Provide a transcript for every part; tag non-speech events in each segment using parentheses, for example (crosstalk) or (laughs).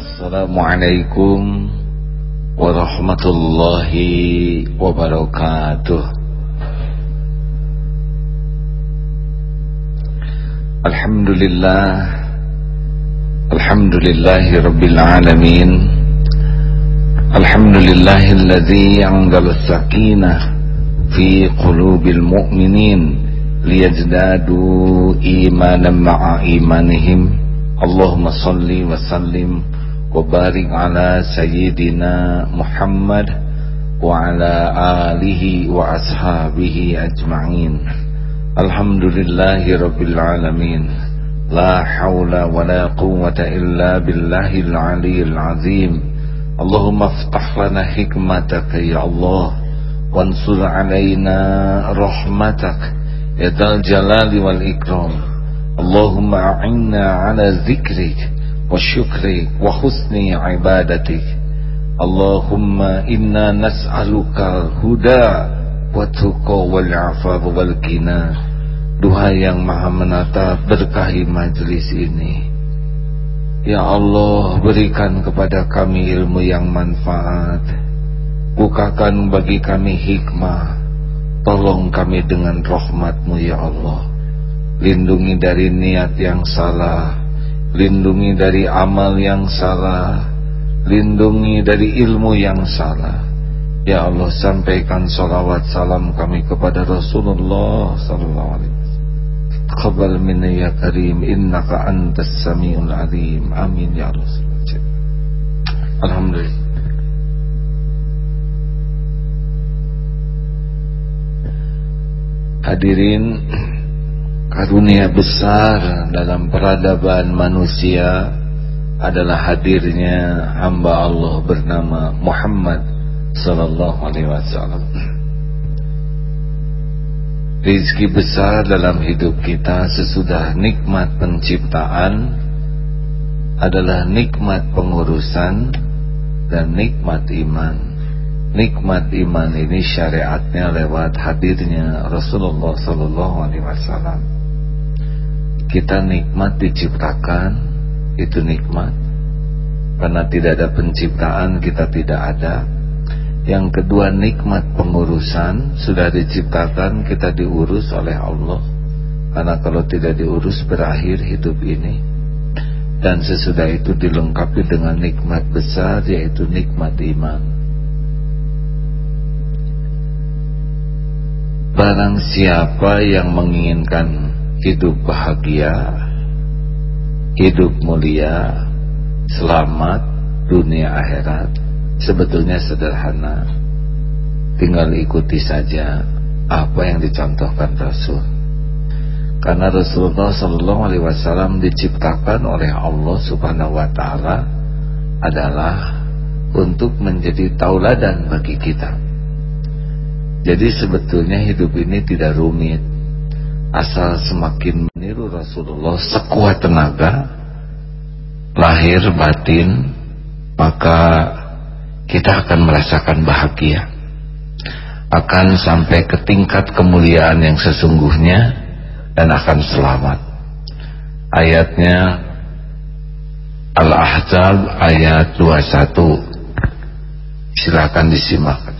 Assalamualaikum warahmatullahi wabarakatuh. Alhamdulillah Alhamdulillahi rabbil alamin. Alhamdulillahilladzi anzala sakinah fi qulubil mu'minin liyazdadu imanan ma'a imanihim. Allahumma salli wa sallim وبارك على سيدنا محمد وعلى آله وأصحابه أجمعين. الحمد لله رب العالمين. لا حول ولا قوة إلا بالله العلي العظيم. اللهم افتح لنا حكمتك يا الله. وانصر علينا رحمتك يا ذا الجلال والإكرام. اللهم أعنا على ذكرك. وشكرك وحسن عبادتك اللهم إنا نسألك هدى وتقى والعفاف والكنا Duha yang maha menata berkahi majlis ini Ya Allah berikan kepada kami ilmu yang manfaat Bukakan bagi kami hikmah Tolong kami dengan rahmatmu ya Allah Lindungi dari niat yang salah Lindungi dari amal yang salah. Lindungi dari ilmu yang salah. Ya Allah sampaikan salawat salam kami kepada Rasulullah Sallallahu Alaihi Wasallam. Taqabbal minna ya karim Innaka antas sami'ul alim. Amin ya Rasulullah Alhamdulillah. Hadirin Karunia besar dalam peradaban manusia adalah hadirnya hamba Allah bernama Muhammad sallallahu alaihi wasallam. Rizki besar dalam hidup kita sesudah nikmat penciptaan adalah nikmat pengurusan dan nikmat iman. Nikmat iman ini syariatnya lewat hadirnya Rasulullah sallallahu alaihi wasallam kita nikmat diciptakan itu nikmat. Karena tidak ada penciptaan kita tidak ada. Yang kedua nikmat pengurusan sudah diciptakan kita diurus oleh Allah. Karena kalau tidak diurus berakhir hidup ini. Dan sesudah itu dilengkapi dengan nikmat besar yaitu nikmat iman. Barang siapa yang menginginkan hidup bahagia, hidup mulia, selamat dunia akhirat sebetulnya sederhana. Tinggal ikuti saja apa yang dicontohkan Rasul. Karena Rasulullah Shallallahu Alaihi Wasallam diciptakan oleh Allah Subhanahu Wa Taala adalah untuk menjadi tauladan bagi kita. Jadi sebetulnya hidup ini tidak rumit asal semakin meniru Rasulullah sekuat tenaga lahir batin maka kita akan merasakan bahagia. Akan sampai ke tingkat kemuliaan yang sesungguhnya dan akan selamat. Ayatnya Al-Ahzab ayat 21 silakan disimak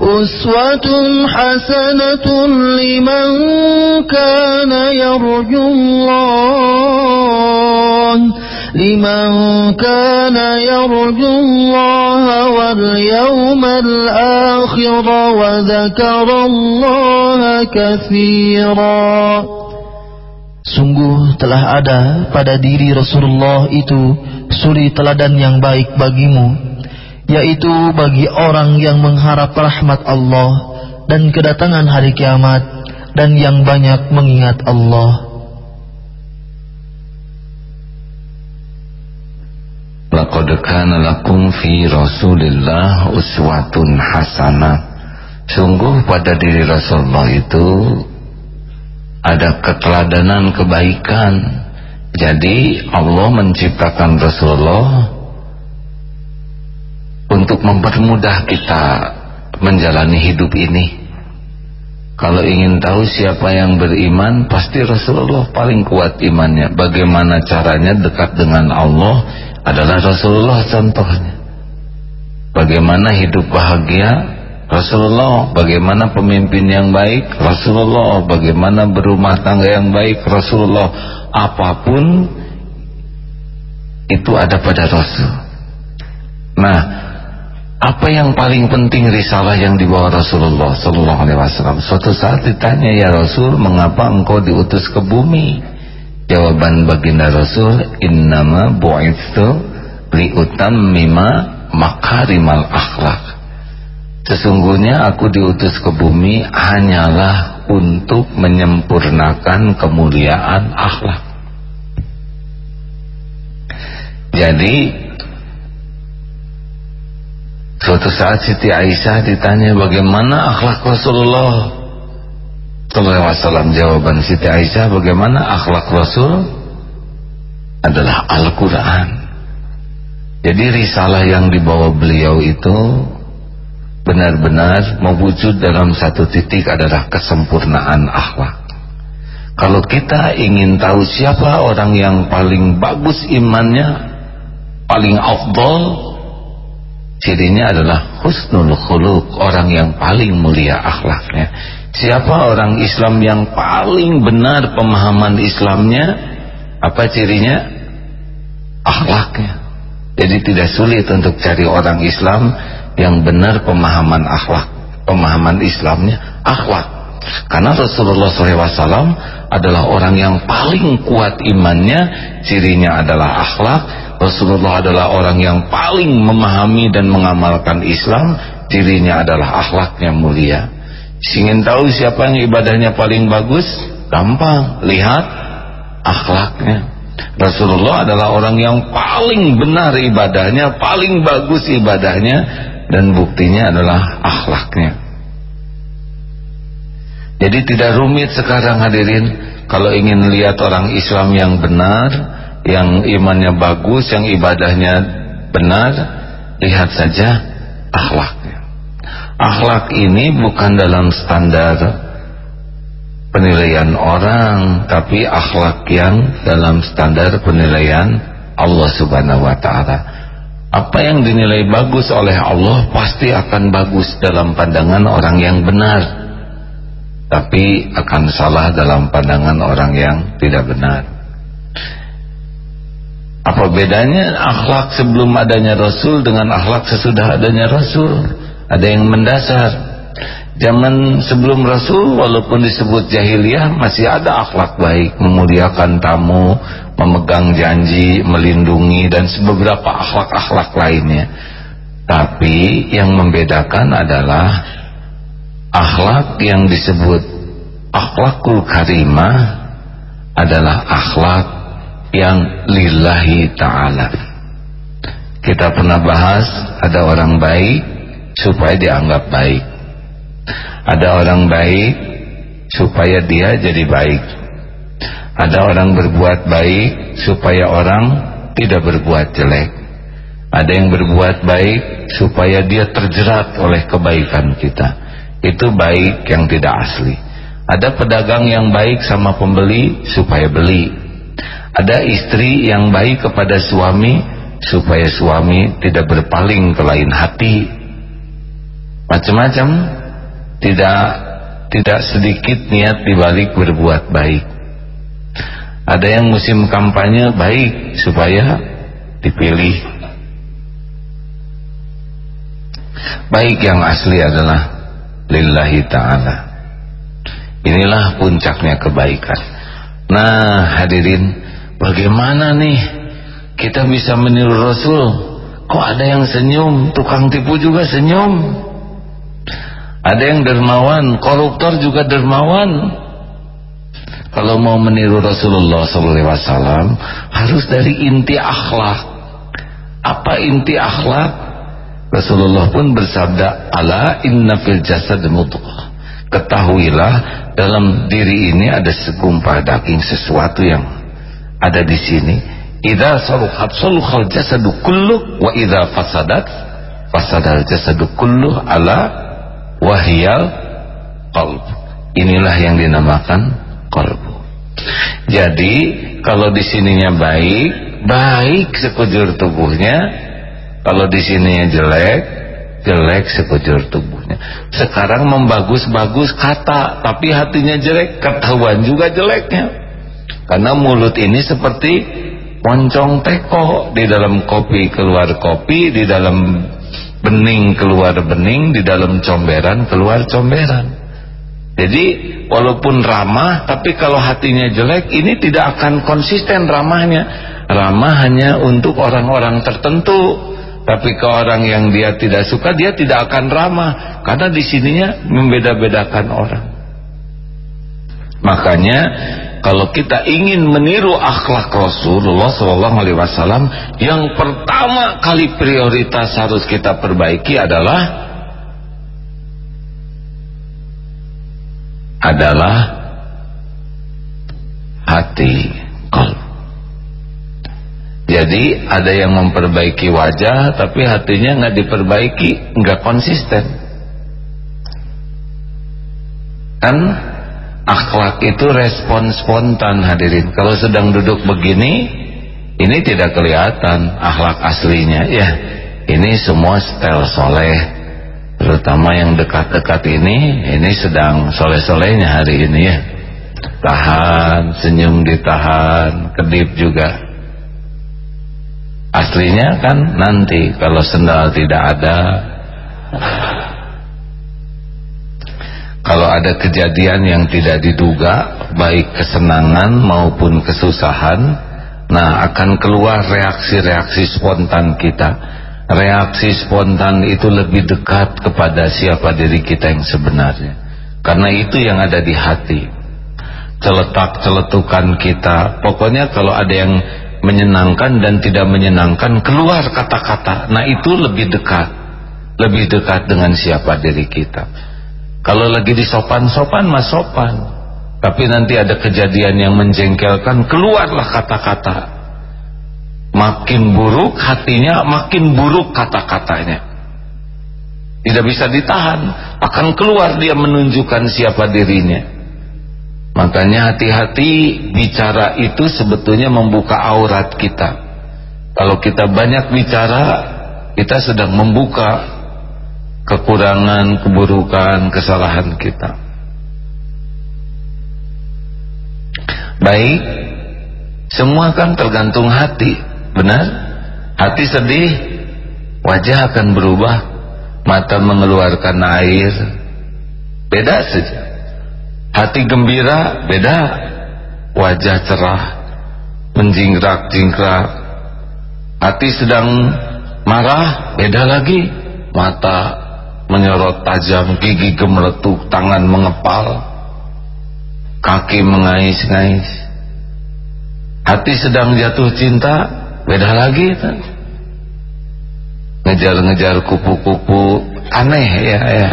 أسوة حسنة لمن كان يرجو الله لمن كان يرجو الله واليوم الآخر وذكر الله كثيرا Sungguh telah ada pada diri Rasulullah itu suri teladan yang baik bagimu yaitu bagi orang yang mengharap rahmat Allah dan kedatangan hari kiamat dan yang banyak mengingat Allah. Laqad kana lakum fi Rasulillah uswatun hasanah. sungguh pada diri Rasulullah itu ada keteladanan kebaikan jadi Allah menciptakan Rasulullah untuk mempermudah kita menjalani hidup ini. Kalau ingin tahu siapa yang beriman pasti Rasulullah paling kuat imannya. Bagaimana caranya dekat dengan Allah adalah Rasulullah contohnya. Bagaimana hidup bahagia Rasulullah. Bagaimana pemimpin yang baik Rasulullah. Bagaimana berumah tangga yang baik Rasulullah. Apa pun itu ada pada Rasul. Nah apa yang paling penting risalah yang dibawa Rasulullah Sallallahu Alaihi Wasallam? Suatu saat ditanya ya Rasul, mengapa engkau diutus ke bumi? Jawaban baginda Rasul, innama bu'ithu mima makarimal akhlak. Sesungguhnya aku diutus ke bumi hanyalah untuk menyempurnakan kemuliaan akhlak. Jadi Suatu saat Siti Aisyah ditanya bagaimana akhlak Rasulullah? Wasallam jawaban Siti Aisyah bagaimana akhlak Rasul? Adalah Al-Quran. Jadi risalah yang dibawa beliau itu benar-benar mewujud dalam satu titik adalah kesempurnaan akhlak. Kalau kita ingin tahu siapa orang yang paling bagus imannya paling afdol cirinya adalah husnul khuluq orang yang paling mulia akhlaknya. Siapa orang Islam yang paling benar pemahaman Islamnya? Apa cirinya? Akhlaknya. Jadi tidak sulit untuk cari orang Islam yang benar pemahaman akhlak pemahaman Islamnya akhlak. Karena Rasulullah SAW adalah orang yang paling kuat imannya cirinya adalah akhlak Rasulullah adalah orang yang paling memahami dan mengamalkan Islam. Dirinya adalah akhlaknya mulia. Ingin tahu siapa yang ibadahnya paling bagus? Gampang lihat akhlaknya. Rasulullah adalah orang yang paling benar ibadahnya paling bagus ibadahnya dan buktinya adalah akhlaknya. Jadi tidak rumit sekarang hadirin kalau ingin lihat orang Islam yang benar yang imannya bagus, yang ibadahnya benar, lihat saja akhlaknya. Akhlak ini bukan dalam standar penilaian orang, tapi akhlak yang dalam standar penilaian Allah Subhanahu wa taala. Apa yang dinilai bagus oleh Allah pasti akan bagus dalam pandangan orang yang benar. Tapi akan salah dalam pandangan orang yang tidak benar. Apa bedanya akhlak sebelum adanya Rasul dengan akhlak sesudah adanya Rasul? Ada yang mendasar. Zaman sebelum Rasul walaupun disebut jahiliyah masih ada akhlak baik, memuliakan tamu, memegang janji, melindungi dan beberapa akhlak-akhlak lainnya. Tapi yang membedakan adalah akhlak yang disebut akhlakul karimah adalah akhlak yang lillahi ta'ala. Kita pernah bahas ada orang baik supaya dianggap baik. Ada orang baik supaya dia jadi baik. Ada orang berbuat baik supaya orang tidak berbuat jelek. Ada yang berbuat baik supaya dia terjerat oleh kebaikan kita. Itu baik yang tidak asli. Ada pedagang yang baik sama pembeli supaya beli ada istri yang baik kepada suami supaya suami tidak berpaling ke lain hati. Macam-macam tidak tidak sedikit niat dibalik berbuat baik. Ada yang musim kampanye baik supaya dipilih. Baik yang asli adalah lillahi ta'ala. Inilah puncaknya kebaikan. Nah hadirin Bagaimana nih kita bisa meniru Rasul? Kok ada yang senyum, tukang tipu juga senyum. Ada yang dermawan, koruptor juga dermawan. Kalau mau meniru Rasulullah SAW harus dari inti akhlak. Apa inti akhlak? Rasulullah pun bersabda ala inna fil jasad mudghah ketahuilah dalam diri ini ada segumpal daging sesuatu yang ada di sini idza saluhat saluhal jasadu kullu wa idza fasadat fasadal jasadu kullu ala wahyal qalb inilah yang dinamakan qalbu jadi kalau di sininya baik baik sekujur tubuhnya kalau di sini jelek, jelek sekujur tubuhnya. Sekarang membagus-bagus kata, tapi hatinya jelek, ketahuan juga jeleknya. Karena mulut ini seperti moncong teko di dalam kopi keluar kopi, di dalam bening keluar bening, di dalam comberan keluar comberan. Jadi walaupun ramah, tapi kalau hatinya jelek, ini tidak akan konsisten ramahnya. Ramah hanya untuk orang-orang tertentu tapi ke orang yang dia tidak suka dia tidak akan ramah karena di sininya membeda-bedakan orang. Makanya kalau kita ingin meniru akhlak Rasulullah Wasallam, yang pertama kali prioritas harus kita perbaiki adalah adalah hati kalbu. Jadi ada yang memperbaiki wajah tapi hatinya nggak diperbaiki, nggak konsisten. Kan akhlak itu respon spontan hadirin. Kalau sedang duduk begini, ini tidak kelihatan akhlak aslinya. Ya, ini semua style soleh. Terutama yang dekat-dekat ini, ini sedang soleh-solehnya hari ini ya. Tahan, senyum ditahan, kedip juga aslinya kan nanti kalau sendal tidak ada kalau ada kejadian yang tidak diduga baik kesenangan maupun kesusahan nah akan keluar reaksi-reaksi spontan kita. Reaksi spontan itu lebih dekat kepada siapa diri kita yang sebenarnya. Karena itu yang ada di hati. Celetak-celetukan kita pokoknya kalau ada yang menyenangkan dan tidak menyenangkan keluar kata-kata. Nah itu lebih dekat. Lebih dekat dengan siapa diri kita kalau lagi di sopan-sopan mas sopan. Tapi nanti ada kejadian yang menjengkelkan keluarlah kata-kata. Makin buruk hatinya makin buruk kata-katanya. Tidak bisa ditahan. Akan keluar dia menunjukkan siapa dirinya. Makanya hati-hati bicara itu sebetulnya membuka aurat kita. Kalau kita banyak bicara, kita sedang membuka kekurangan, keburukan, kesalahan kita. Baik, semua kan tergantung hati, benar? Hati sedih, wajah akan berubah, mata mengeluarkan air, beda saja. Hati gembira beda Wajah cerah Menjingkrak-jingkrak Hati sedang marah Beda lagi Mata menyorot tajam Gigi gemeletuk Tangan mengepal Kaki mengais-ngais. Hati sedang jatuh cinta Beda lagi Ngejar-ngejar kupu-kupu Aneh ya ya.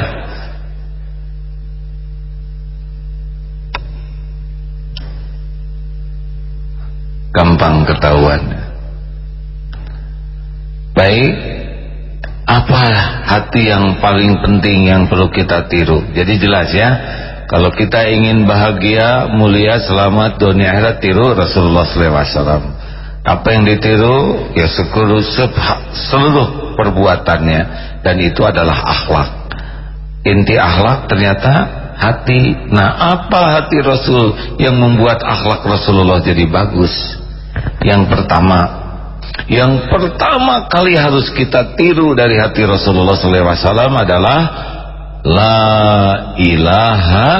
Gampang ketahuan. Baik apa hati yang paling penting yang perlu kita tiru? Jadi jelas ya kalau kita ingin bahagia mulia selamat dunia akhirat tiru Rasulullah SAW apa yang ditiru? Ya seluruh, seluruh perbuatannya. Dan itu adalah akhlak. Inti akhlak ternyata hati. Nah apa hati Rasul yang membuat akhlak Rasulullah jadi bagus? Yang pertama yang pertama kali harus kita tiru dari hati Rasulullah SAW adalah La ilaha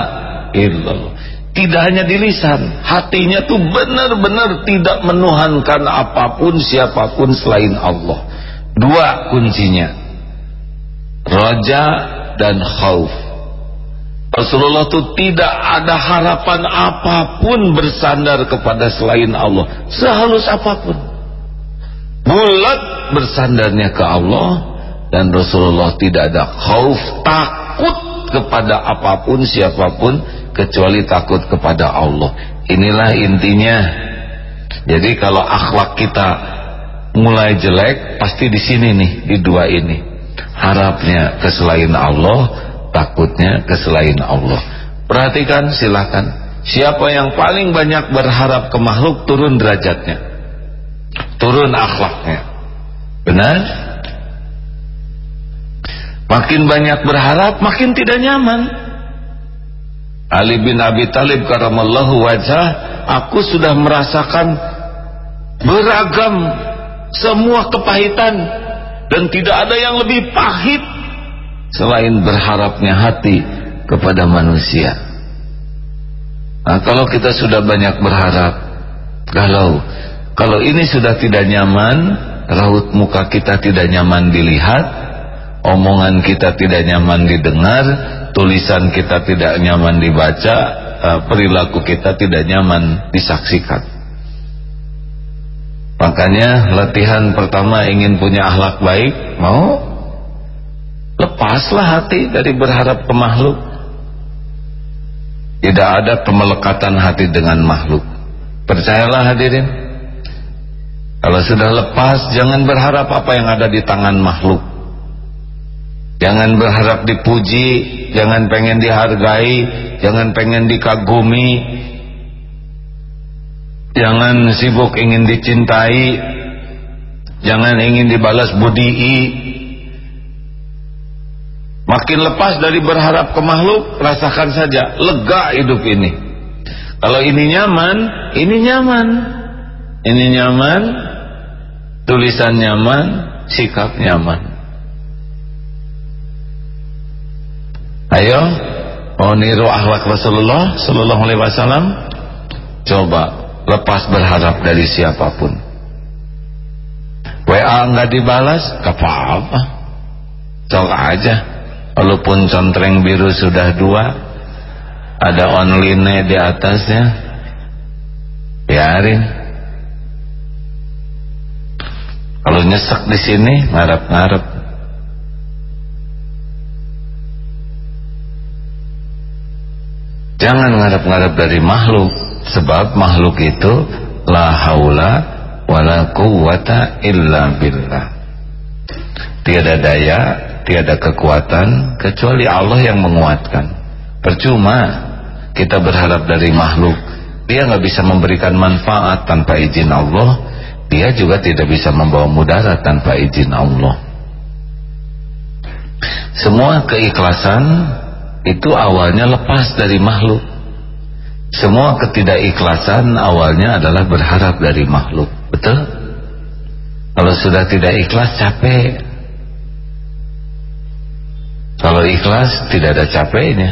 illallah. Tidak hanya di lisan hatinya tuh benar-benar tidak menuhankan apa pun siapa pun selain Allah. Dua kuncinya roja dan khauf. Rasulullah itu tidak ada harapan apa pun bersandar kepada selain Allah sehalus apa pun bulat bersandarnya ke Allah dan Rasulullah tidak ada khauf takut kepada apa pun siapa pun kecuali takut kepada Allah. Inilah intinya. Jadi kalau akhlak kita mulai jelek pasti di sini nih di dua ini. Harapnya ke selain Allah takutnya ke selain Allah. Perhatikan silahkan siapa yang paling banyak berharap ke makhluk turun derajatnya turun akhlaknya benar Makin banyak berharap, makin tidak nyaman. Ali bin Abi Talib karamallahu wajah, aku sudah merasakan beragam semua kepahitan dan tidak ada yang lebih pahit selain berharapnya hati kepada manusia. Nah, kalau kita sudah banyak berharap, kalau kalau ini sudah tidak nyaman, raut muka kita tidak nyaman dilihat, omongan kita tidak nyaman didengar tulisan kita tidak nyaman dibaca eh, perilaku kita tidak nyaman disaksikan. Makanya latihan pertama ingin punya akhlak baik mau? Lepaslah hati dari berharap ke makhluk. Tidak ada pemelekatan hati dengan makhluk. Percayalah hadirin kalau sudah lepas jangan berharap apa yang ada di tangan makhluk Jangan berharap dipuji, jangan pengen dihargai, jangan pengen dikagumi. Jangan sibuk ingin dicintai, jangan ingin dibalas budii. Makin lepas dari berharap ke makhluk, rasakan saja lega hidup ini. Kalau ini nyaman, ini nyaman. Ini nyaman, tulisan nyaman, sikap nyaman. Ayo, mau niru akhlak Rasulullah Sallallahu Alaihi Wasallam? Coba lepas berharap dari siapa pun. WA nggak dibalas, apa-apa. Cok aja. Walaupun contreng biru sudah dua, ada online di atasnya, biarin. Kalau nyesek di sini, ngarep-ngarep. Jangan ngarep-ngarep dari makhluk sebab makhluk itu la haula wala quwata illa billah. Tiada daya, tiada kekuatan kecuali Allah yang menguatkan. Percuma kita berharap dari makhluk. Dia nggak bisa memberikan manfaat tanpa izin Allah. Dia juga tidak bisa membawa mudarat tanpa izin Allah. Semua keikhlasan itu awalnya lepas dari makhluk. Semua ketidakikhlasan awalnya adalah berharap dari makhluk. Betul? kalau sudah tidak ikhlas capek. Kalau ikhlas tidak ada capeknya.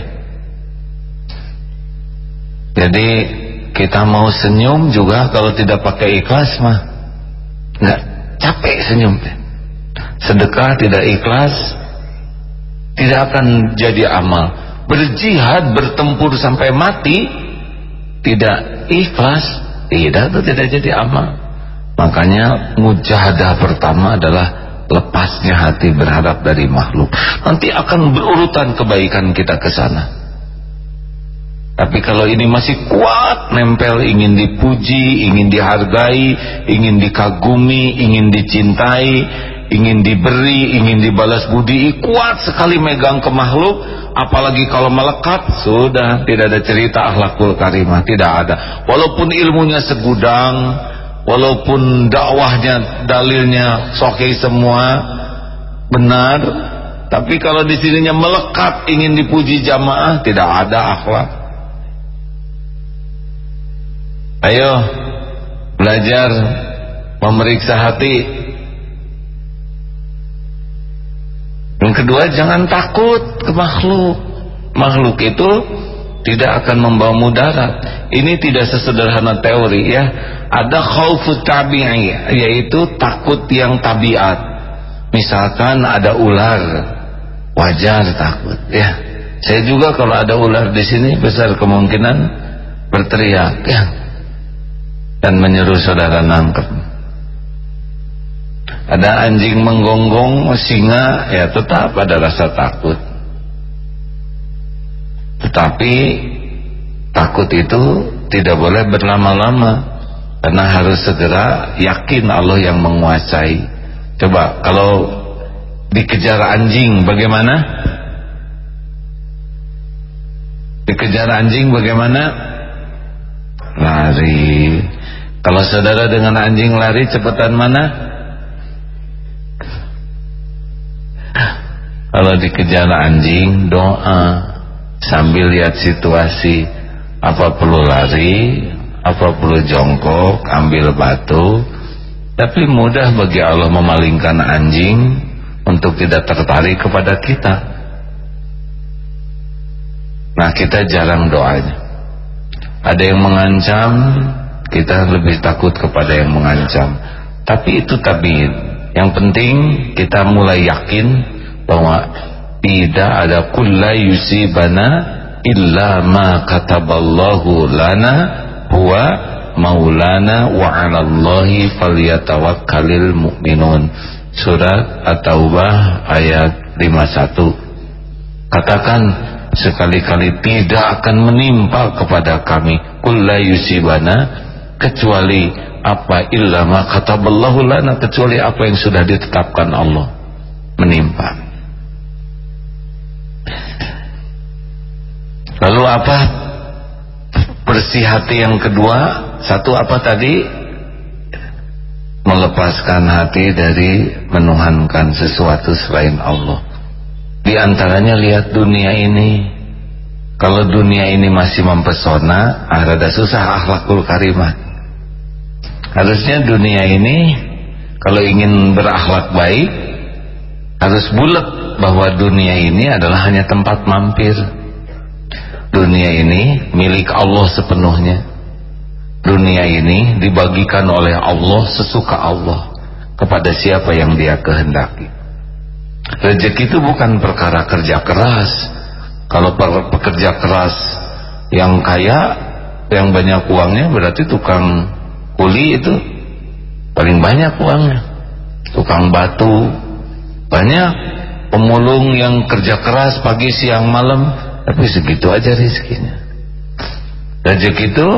Jadi kita mau senyum juga kalau tidak pakai ikhlas mah nggak capek senyum. Sedekah tidak ikhlas tidak akan jadi amal. Berjihad bertempur sampai mati tidak ikhlas tidak itu tidak jadi amal. Makanya mujahadah pertama adalah lepasnya hati berharap dari makhluk. Nanti akan berurutan kebaikan kita ke sana tapi kalau ini masih kuat nempel ingin dipuji, ingin dihargai, ingin dikagumi, ingin dicintai, ingin diberi, ingin dibalas budi, kuat sekali megang ke makhluk, apalagi kalau melekat sudah tidak ada cerita akhlakul karimah tidak ada. Walaupun ilmunya segudang walaupun dakwahnya dalilnya sohi semua benar tapi kalau di sininya melekat ingin dipuji jamaah tidak ada akhlak ayo belajar memeriksa hati Yang kedua jangan takut ke makhluk. Makhluk itu tidak akan membawa mudarat. Ini tidak sesederhana teori ya. Ada khaufu tabi'i yaitu takut yang tabiat. Misalkan ada ular, wajar takut ya. Saya juga kalau ada ular di sini besar kemungkinan berteriak ya dan menyuruh saudara nangkep. ada anjing menggonggong singa ya tetap ada rasa takut. Tetapi takut itu tidak boleh berlama-lama karena harus segera yakin Allah yang menguasai. Coba kalau dikejar anjing bagaimana? Dikejar anjing bagaimana? Lari kalau saudara dengan anjing lari cepetan mana? Kalau dikejar anjing doa. Sambil lihat situasi apa perlu lari apa perlu jongkok ambil batu. Tapi mudah bagi Allah memalingkan anjing untuk tidak tertarik kepada kita. Nah kita jarang doanya. Ada yang mengancam kita lebih takut kepada yang mengancam. Tapi itu tabiin yang penting kita mulai yakin bahwa tidak ada kulla yusibana illa ma kataballahu lana huwa maulana wa 'alallahi falyatawakkalul mu'minun. Surat at-taubah ayat 51 katakan sekali-kali tidak akan menimpa kepada kami. Kulla yusibana kecuali apa illa ma kataballahu lana kecuali apa yang sudah ditetapkan Allah menimpa Lalu apa bersih hati yang kedua? Satu apa tadi? Melepaskan hati dari menuhankan sesuatu selain Allah. Di antaranya lihat dunia ini. Kalau dunia ini masih mempesona, ah rada susah akhlakul karimah. Harusnya dunia ini kalau ingin berakhlak baik harus bulat bahwa dunia ini adalah hanya tempat mampir. Dunia ini milik Allah sepenuhnya. Dunia ini dibagikan oleh Allah sesuka Allah kepada siapa yang dia kehendaki. Rezeki itu bukan perkara kerja keras. Kalau pekerja keras yang kaya yang banyak uangnya berarti tukang kuli itu paling banyak uangnya. Tukang batu. Banyak pemulung yang kerja keras pagi siang malam. Tapi segitu aja rezekinya. Rezeki itu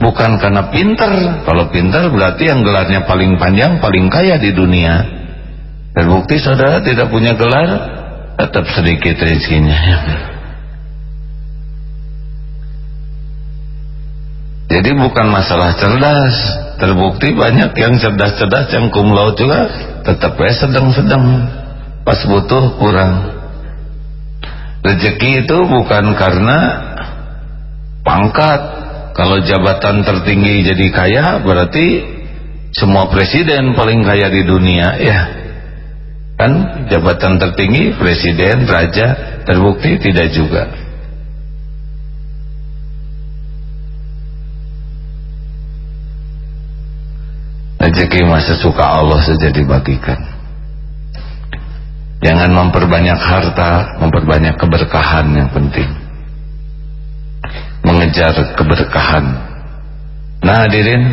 bukan karena pinter. Kalau pinter berarti yang gelarnya paling panjang paling kaya di dunia. Terbukti saudara tidak punya gelar tetap sedikit rezekinya (laughs) jadi bukan masalah cerdas terbukti banyak yang cerdas-cerdas yang kumlau juga tetap ya sedang-sedang pas butuh kurang Rezeki itu bukan karena pangkat. Kalau jabatan tertinggi jadi kaya berarti semua presiden paling kaya di dunia ya. Kan jabatan tertinggi presiden, raja terbukti tidak juga. Rezeki masa suka Allah saja dibagikan. Jangan memperbanyak harta, memperbanyak keberkahan yang penting. Mengejar keberkahan. Nah hadirin,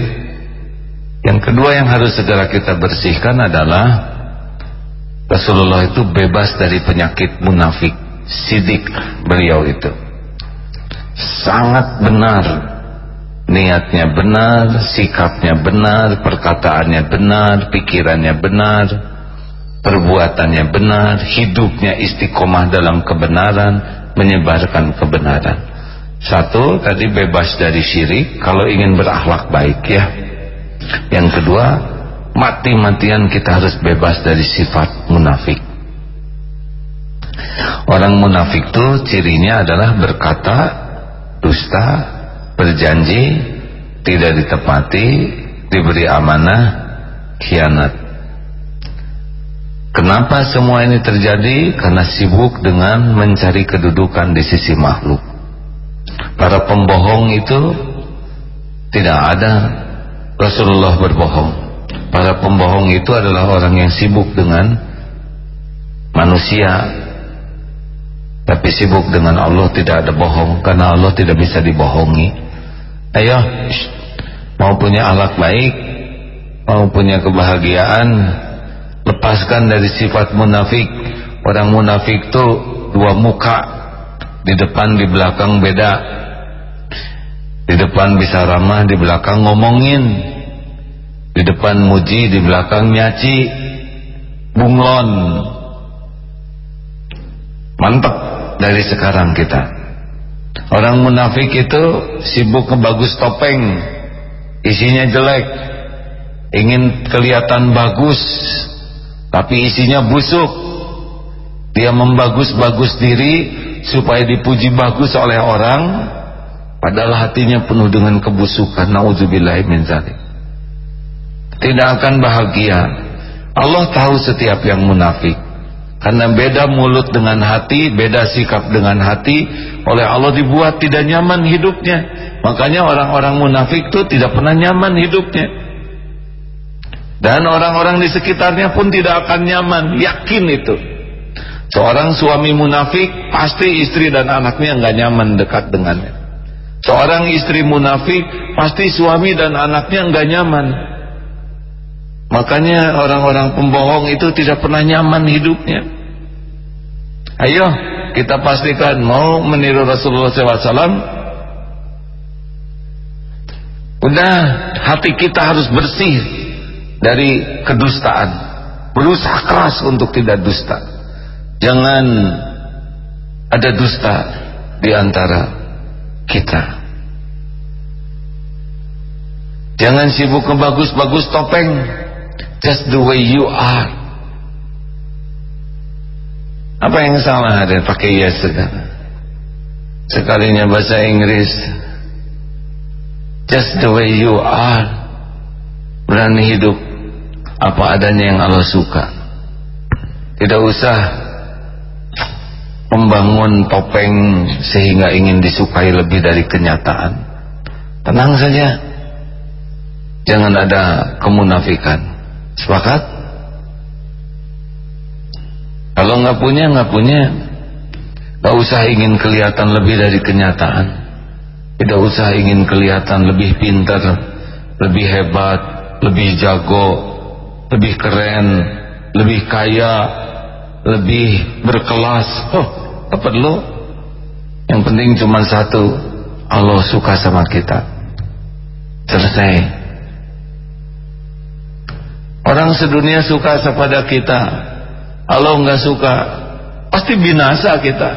yang kedua yang harus segera kita bersihkan adalah Rasulullah itu bebas dari penyakit munafik, sidik beliau itu. Sangat benar niatnya benar, sikapnya benar, perkataannya benar, pikirannya benar, perbuatannya benar, hidupnya istiqomah dalam kebenaran, menyebarkan kebenaran. Satu, tadi bebas dari syirik, kalau ingin berakhlak baik ya. Yang kedua, mati-matian kita harus bebas dari sifat munafik. Orang munafik itu cirinya adalah berkata dusta, berjanji, tidak ditepati, diberi amanah, khianat. Kenapa semua ini terjadi? Karena sibuk dengan mencari kedudukan di sisi makhluk. Para pembohong itu tidak ada Rasulullah berbohong. Para pembohong itu adalah orang yang sibuk dengan manusia. Tapi sibuk dengan Allah tidak ada bohong karena Allah tidak bisa dibohongi. Ayo, mau punya alat baik, mau punya kebahagiaan, lepaskan dari sifat munafik. Orang munafik itu dua muka di depan di belakang beda. Di depan bisa ramah di belakang ngomongin. Di depan muji di belakang nyaci. Bunglon. Mantap dari sekarang kita orang munafik itu sibuk ngebagus topeng. Isinya jelek. Ingin kelihatan bagus tapi isinya busuk. Dia membagus-bagus diri supaya dipuji bagus oleh orang padahal hatinya penuh dengan kebusukan. Naudzubillahi min zalik. Tidak akan bahagia. Allah tahu setiap yang munafik karena beda mulut dengan hati beda sikap dengan hati oleh Allah dibuat tidak nyaman hidupnya. Makanya orang-orang munafik itu tidak pernah nyaman hidupnya. Dan orang-orang di sekitarnya pun tidak akan nyaman yakin itu. Seorang suami munafik pasti istri dan anaknya nggak nyaman dekat dengannya. Seorang istri munafik pasti suami dan anaknya nggak nyaman makanya orang-orang pembohong itu tidak pernah nyaman hidupnya. Ayo kita pastikan mau meniru Rasulullah SAW udah hati kita harus bersih dari kedustaan. Berusaha keras untuk tidak dusta. Jangan ada dusta di antara kita. Jangan sibuk ke bagus-bagus topeng just the way you are. Apa yang salah ada? Pakai yes sekalinya bahasa Inggris. Just the way you are. Berani hidup. Apa adanya yang Allah suka. Tidak usah membangun topeng sehingga ingin disukai lebih dari kenyataan. Tenang saja. Jangan ada kemunafikan sepakat kalau nggak punya nggak punya nggak usah ingin kelihatan lebih dari kenyataan tidak usah ingin kelihatan lebih pintar lebih hebat lebih jago lebih keren, lebih kaya, lebih berkelas. Oh, apa perlu? Yang penting cuma satu, Allah suka sama kita. Selesai. Orang sedunia suka kepada kita, Allah nggak suka, pasti binasa kita.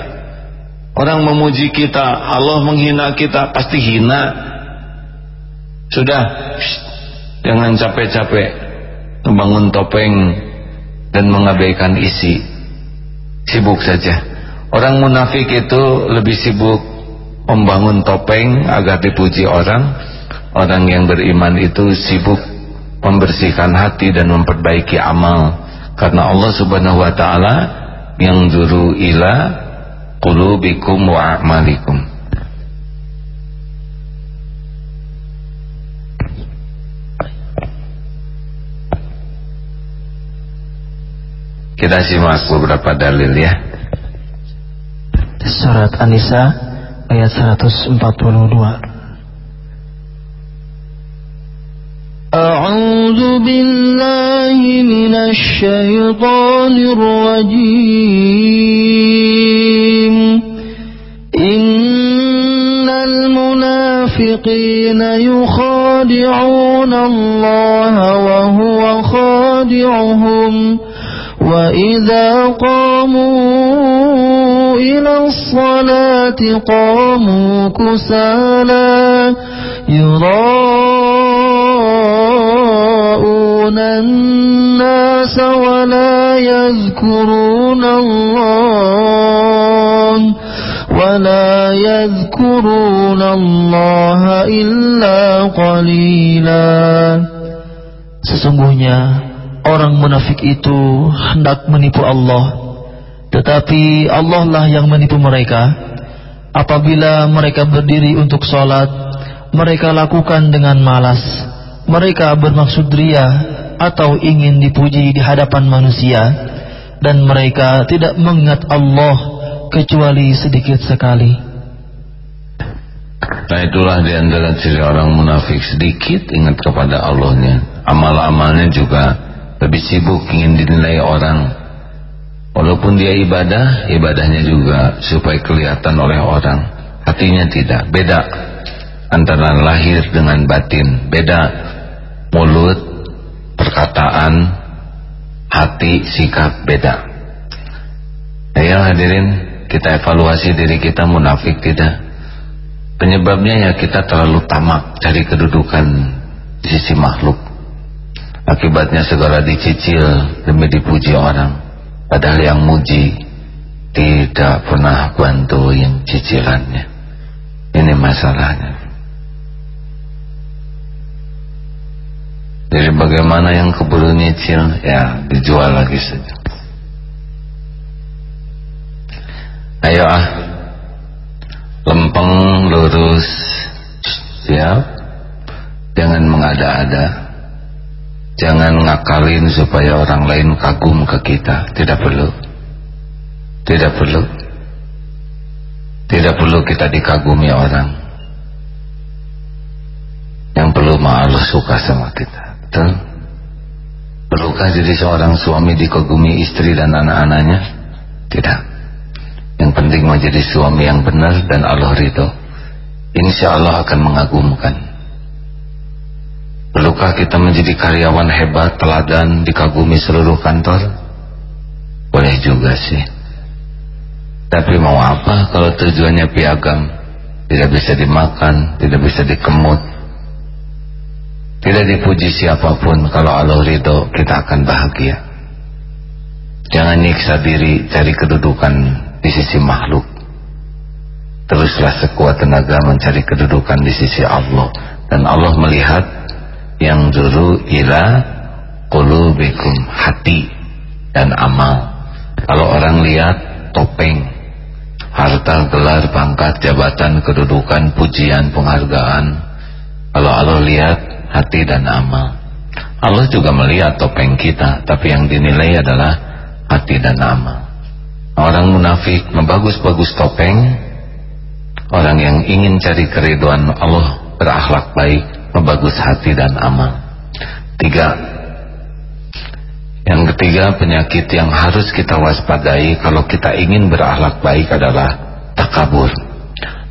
Orang memuji kita, Allah menghina kita, pasti hina. Sudah, jangan capek-capek. Membangun topeng dan mengabaikan isi. Sibuk saja. Orang munafik itu lebih sibuk membangun topeng agar dipuji orang. Orang yang beriman itu sibuk membersihkan hati dan memperbaiki amal karena Allah subhanahu wa ta'ala yang duru ila qulubikum wa a'malikum Kita simak beberapa dalil ya. Surat An-Nisa ayat 142. أعوذ بالله من الشيطان الرجيم. إن المنافقين يخادعون الله وهو خادعهم. وإذا قاموا إلى الصلاة قاموا كسالا يراءون الناس ولا يذكرون الله ولا يذكرون الله إلا قليلا Sesungguhnya orang munafik itu hendak menipu Allah tetapi Allah lah yang menipu mereka apabila mereka berdiri untuk sholat mereka lakukan dengan malas mereka bermaksud ria atau ingin dipuji di hadapan manusia dan mereka tidak mengingat Allah kecuali sedikit sekali. Nah itulah di antara ciri orang munafik sedikit ingat kepada Allahnya. Amal-amalnya juga lebih sibuk ingin dinilai orang. Walaupun dia ibadah ibadahnya juga supaya kelihatan oleh orang. Hatinya tidak. Beda antara lahir dengan batin. Beda mulut perkataan hati sikap beda. Ayo hadirin kita evaluasi diri kita munafik tidak. Penyebabnya ya kita terlalu tamak cari kedudukan di sisi makhluk. Akibatnya segala dicicil demi dipuji orang. Padahal yang muji tidak pernah bantuin cicilannya. Ini masalahnya jadi bagaimana yang keburu nyicil ya dijual lagi saja. Ayo ah. Lempeng lurus. Siap. Jangan mengada-ada. Jangan ngakalin supaya orang lain kagum ke kita. Tidak perlu. Tidak perlu. Tidak perlu kita dikagumi orang yang perlu Allah suka sama kita betul perlukah jadi seorang suami dikagumi istri dan anak-anaknya tidak yang penting menjadi suami yang benar dan Allah ridho insya Allah akan mengagumkan Perlukah kita menjadi karyawan hebat, teladan, dikagumi seluruh kantor? Boleh juga sih. Tapi mau apa kalau tujuannya piagam? Tidak bisa dimakan, tidak bisa dikemut. Tidak dipuji siapa pun, kalau Allah ridho kita akan bahagia. Jangan nyiksa diri cari kedudukan di sisi makhluk. Teruslah sekuat tenaga mencari kedudukan di sisi Allah. Dan Allah melihat yang dulu ila qulubikum hati dan amal kalau orang lihat topeng harta gelar pangkat jabatan kedudukan pujian penghargaan kalau Allah lihat hati dan amal. Allah juga melihat topeng kita tapi yang dinilai adalah hati dan amal. Orang munafik membagus-bagus topeng. Orang yang ingin cari keriduan Allah berakhlak baik membagus hati dan amal. Tiga. Yang ketiga penyakit yang harus kita waspadai kalau kita ingin berakhlak baik adalah takabur.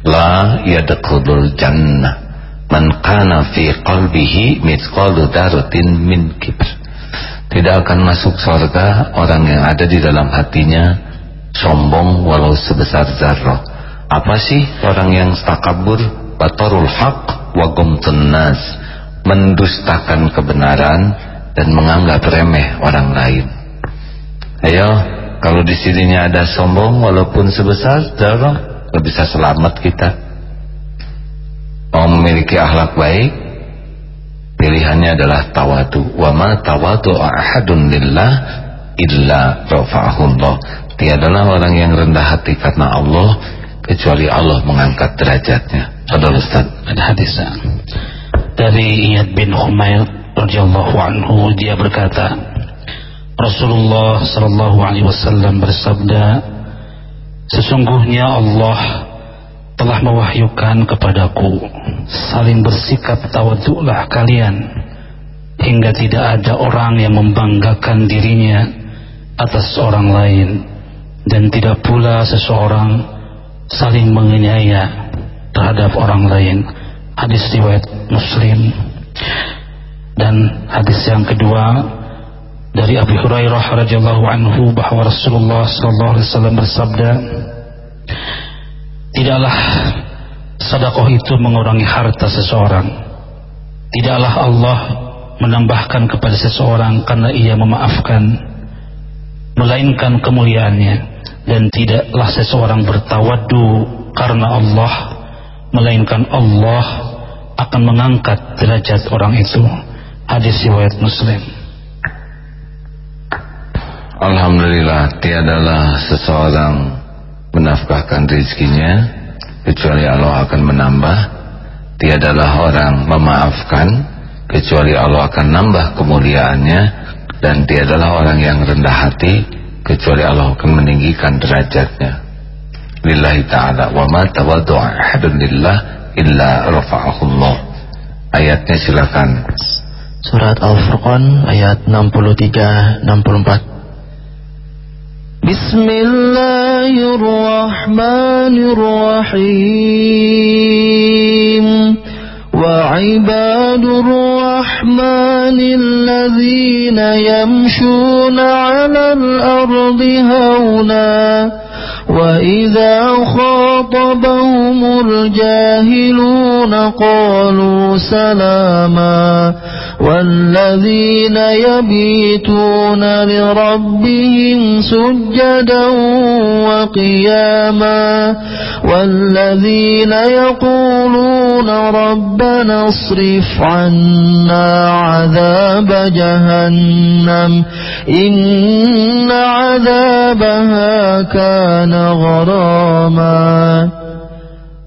La yadkhulul jannah man kana fi qalbihi mithqalu daratin min kibr tidak akan masuk surga orang yang ada di dalam hatinya sombong walau sebesar zarrah apa sih orang yang takabur batarul haq wa nas mendustakan kebenaran dan menganggap remeh orang lain. Ayo, kalau di sininya ada sombong walaupun sebesar darah, bisa selamat kita. Memiliki akhlak baik, pilihannya adalah tawadu. Wa ma tawadu ahadun lillah illa rafa'ahullah. Tiadalah orang yang rendah hati karena Allah kecuali Allah mengangkat derajatnya. Saudara Ustaz, ada hadis dari Iyad bin Humair radhiyallahu anhu dia berkata, Rasulullah sallallahu alaihi wasallam bersabda, sesungguhnya Allah telah mewahyukan kepadaku saling bersikap tawaduklah kalian hingga tidak ada orang yang membanggakan dirinya atas orang lain dan tidak pula seseorang saling menganiaya terhadap orang lain. Hadis riwayat muslim. Dan hadis yang kedua dari Abu Hurairah radhiyallahu anhu bahwa Rasulullah sallallahu alaihi wasallam bersabda tidaklah sedekah itu mengurangi harta seseorang. Tidaklah Allah menambahkan kepada seseorang karena ia memaafkan melainkan kemuliaannya. Dan tidaklah seseorang bertawadu karena Allah melainkan Allah akan mengangkat derajat orang itu. Hadis riwayat muslim. Alhamdulillah tiadalah seseorang menafkahkan rezekinya kecuali Allah akan menambah. Tiadalah orang memaafkan kecuali Allah akan nambah kemuliaannya. Dan tiadalah orang yang rendah hati kecuali Allah akan meninggikan derajatnya. Lillahi ta'ala wa ma tawadu'a ahadun lillah illa rafa'ahullah. Ayatnya silakan. Surat Al-Furqan ayat 63 64 بسم الله الرحمن الرحيم. وعباد الرحمن الذين يمشون على الأرض هونا وإذا خاطبهم الجاهلون قالوا سلاما والذين يبيتون لربهم سجدا وقياما والذين يقولون ربنا اصرف عنا عذاب جهنم إن عذابها كان غراما.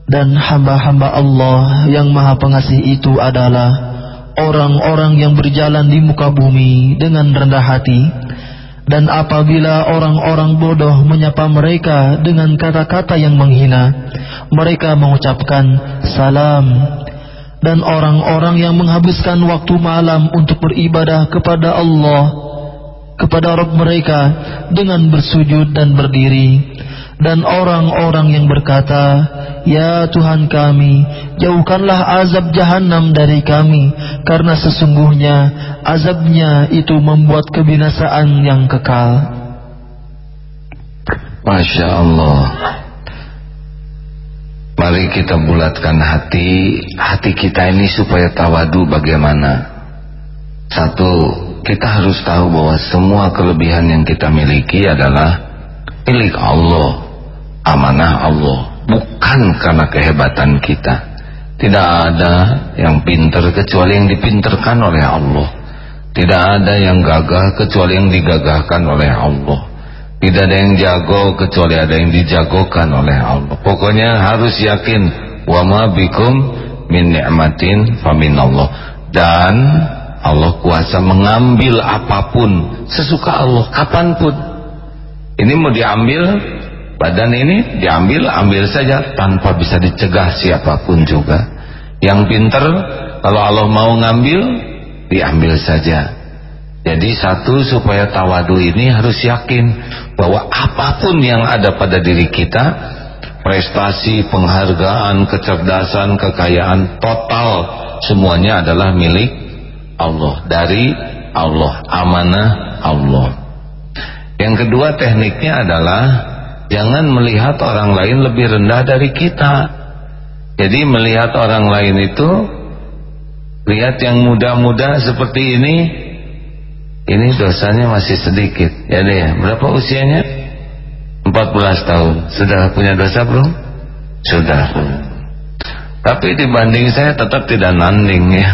Dan hamba-hamba Allah yang maha pengasih itu adalah orang-orang yang berjalan di muka bumi dengan rendah hati dan apabila orang-orang bodoh menyapa mereka dengan kata-kata yang menghina mereka mengucapkan salam. Dan orang-orang yang menghabiskan waktu malam untuk beribadah kepada Allah kepada Rabb mereka dengan bersujud dan berdiri dan orang-orang yang berkata, Ya Tuhan kami, jauhkanlah azab jahanam dari kami, karena sesungguhnya azabnya itu membuat kebinasaan yang kekal. Masya Allah. Mari kita bulatkan hati, hati kita ini supaya tawadu bagaimana. Satu, kita harus tahu bahwa semua kelebihan yang kita miliki adalah milik Allah amanah Allah. Bukan karena kehebatan kita. Tidak ada yang pintar kecuali yang dipinterkan oleh Allah. Tidak ada yang gagah kecuali yang digagahkan oleh Allah. Tidak ada yang jago kecuali ada yang dijagokan oleh Allah. Pokoknya harus yakin wa ma bikum min ni'matin faminallah dan Allah kuasa mengambil apa pun sesuka Allah kapan pun. Ini mau diambil badan ini diambil ambil saja tanpa bisa dicegah siapa pun juga. Yang pinter kalau Allah mau ngambil diambil saja. Jadi satu supaya tawadu ini harus yakin bahwa apa pun yang ada pada diri kita prestasi, penghargaan, kecerdasan, kekayaan total semuanya adalah milik Allah. Dari Allah, amanah Allah. Yang kedua tekniknya adalah Jangan melihat orang lain lebih rendah dari kita. Jadi melihat orang lain itu lihat yang muda-muda seperti ini ini dosanya masih sedikit. Ya deh, berapa usianya? 14 tahun. Sudah punya dosa belum? Sudah. Tapi dibanding saya tetap tidak nanding ya.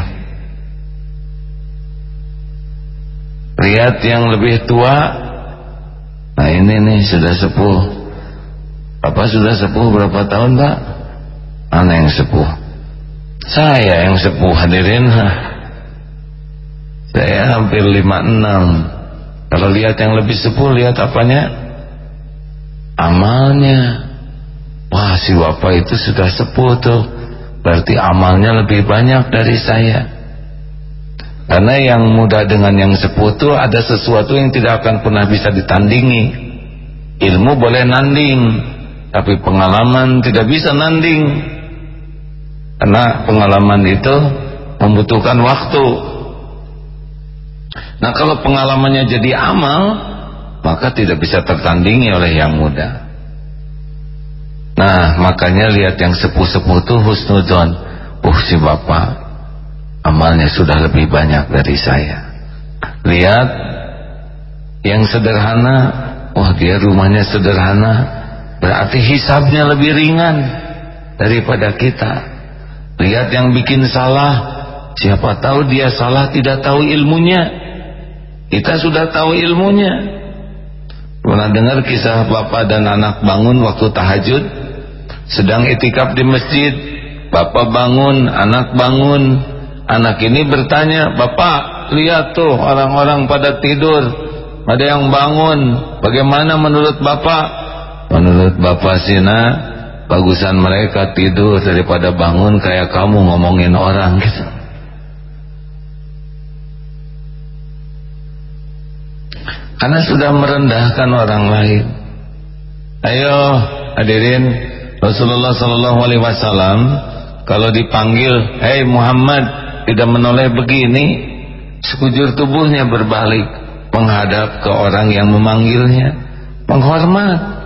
Lihat yang lebih tua. Nah ini nih sudah sepuh Bapak sudah sepuh berapa tahun Pak? Mana yang sepuh? Saya yang sepuh hadirin. Saya hampir 56 Kalau lihat yang lebih sepuh Lihat apanya? Amalnya. Wah si bapak itu sudah sepuh tuh. Berarti amalnya lebih banyak dari saya. Karena yang muda dengan yang sepuh tuh Ada sesuatu yang tidak akan pernah bisa ditandingi. Ilmu boleh nanding tapi pengalaman tidak bisa nanding. Karena pengalaman itu membutuhkan waktu. Nah kalau pengalamannya jadi amal maka tidak bisa tertandingi oleh yang muda. Nah makanya lihat yang sepuh-sepuh itu husnudon uh si bapak amalnya sudah lebih banyak dari saya. Lihat yang sederhana wah dia rumahnya sederhana Berarti hisabnya lebih ringan daripada kita. Lihat yang bikin salah, siapa tahu dia salah tidak tahu ilmunya. Kita sudah tahu ilmunya. Pernah dengar kisah bapak dan anak bangun waktu tahajud? Sedang itikaf di masjid. Bapak bangun, anak bangun. Anak ini bertanya, Bapak lihat tuh orang-orang pada tidur. Ada yang bangun. Bagaimana menurut Bapak? Menurut Bapak Sina, bagusan mereka tidur daripada bangun kayak kamu ngomongin orang gitu. Karena sudah merendahkan orang lain. Ayo hadirin Rasulullah Shallallahu Alaihi Wasallam kalau dipanggil, Hei Muhammad tidak menoleh begini, sekujur tubuhnya berbalik menghadap ke orang yang memanggilnya, penghormat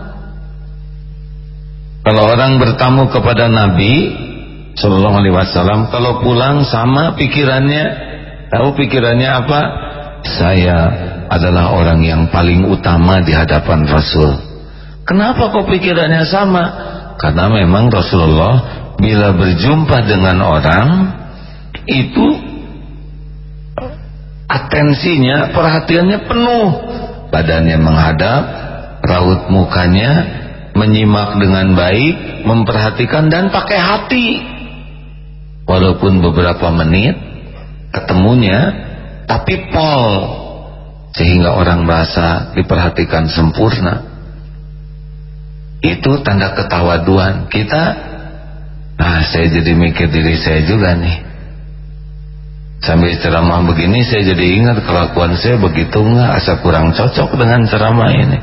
kalau orang bertamu kepada Nabi Sallallahu Alaihi Wasallam kalau pulang sama pikirannya. Tahu pikirannya apa? Saya adalah orang yang paling utama di hadapan Rasul. Kenapa kok pikirannya sama? Karena memang Rasulullah bila berjumpa dengan orang itu atensinya perhatiannya penuh. Badannya menghadap raut mukanya menyimak dengan baik memperhatikan dan pakai hati. Walaupun beberapa menit ketemunya tapi pol sehingga orang merasa diperhatikan sempurna. Itu tanda ketawaduan kita. Nah saya jadi mikir diri saya juga nih. Sambil ceramah begini saya jadi ingat kelakuan saya begitu nggak? Asa kurang cocok dengan ceramah ini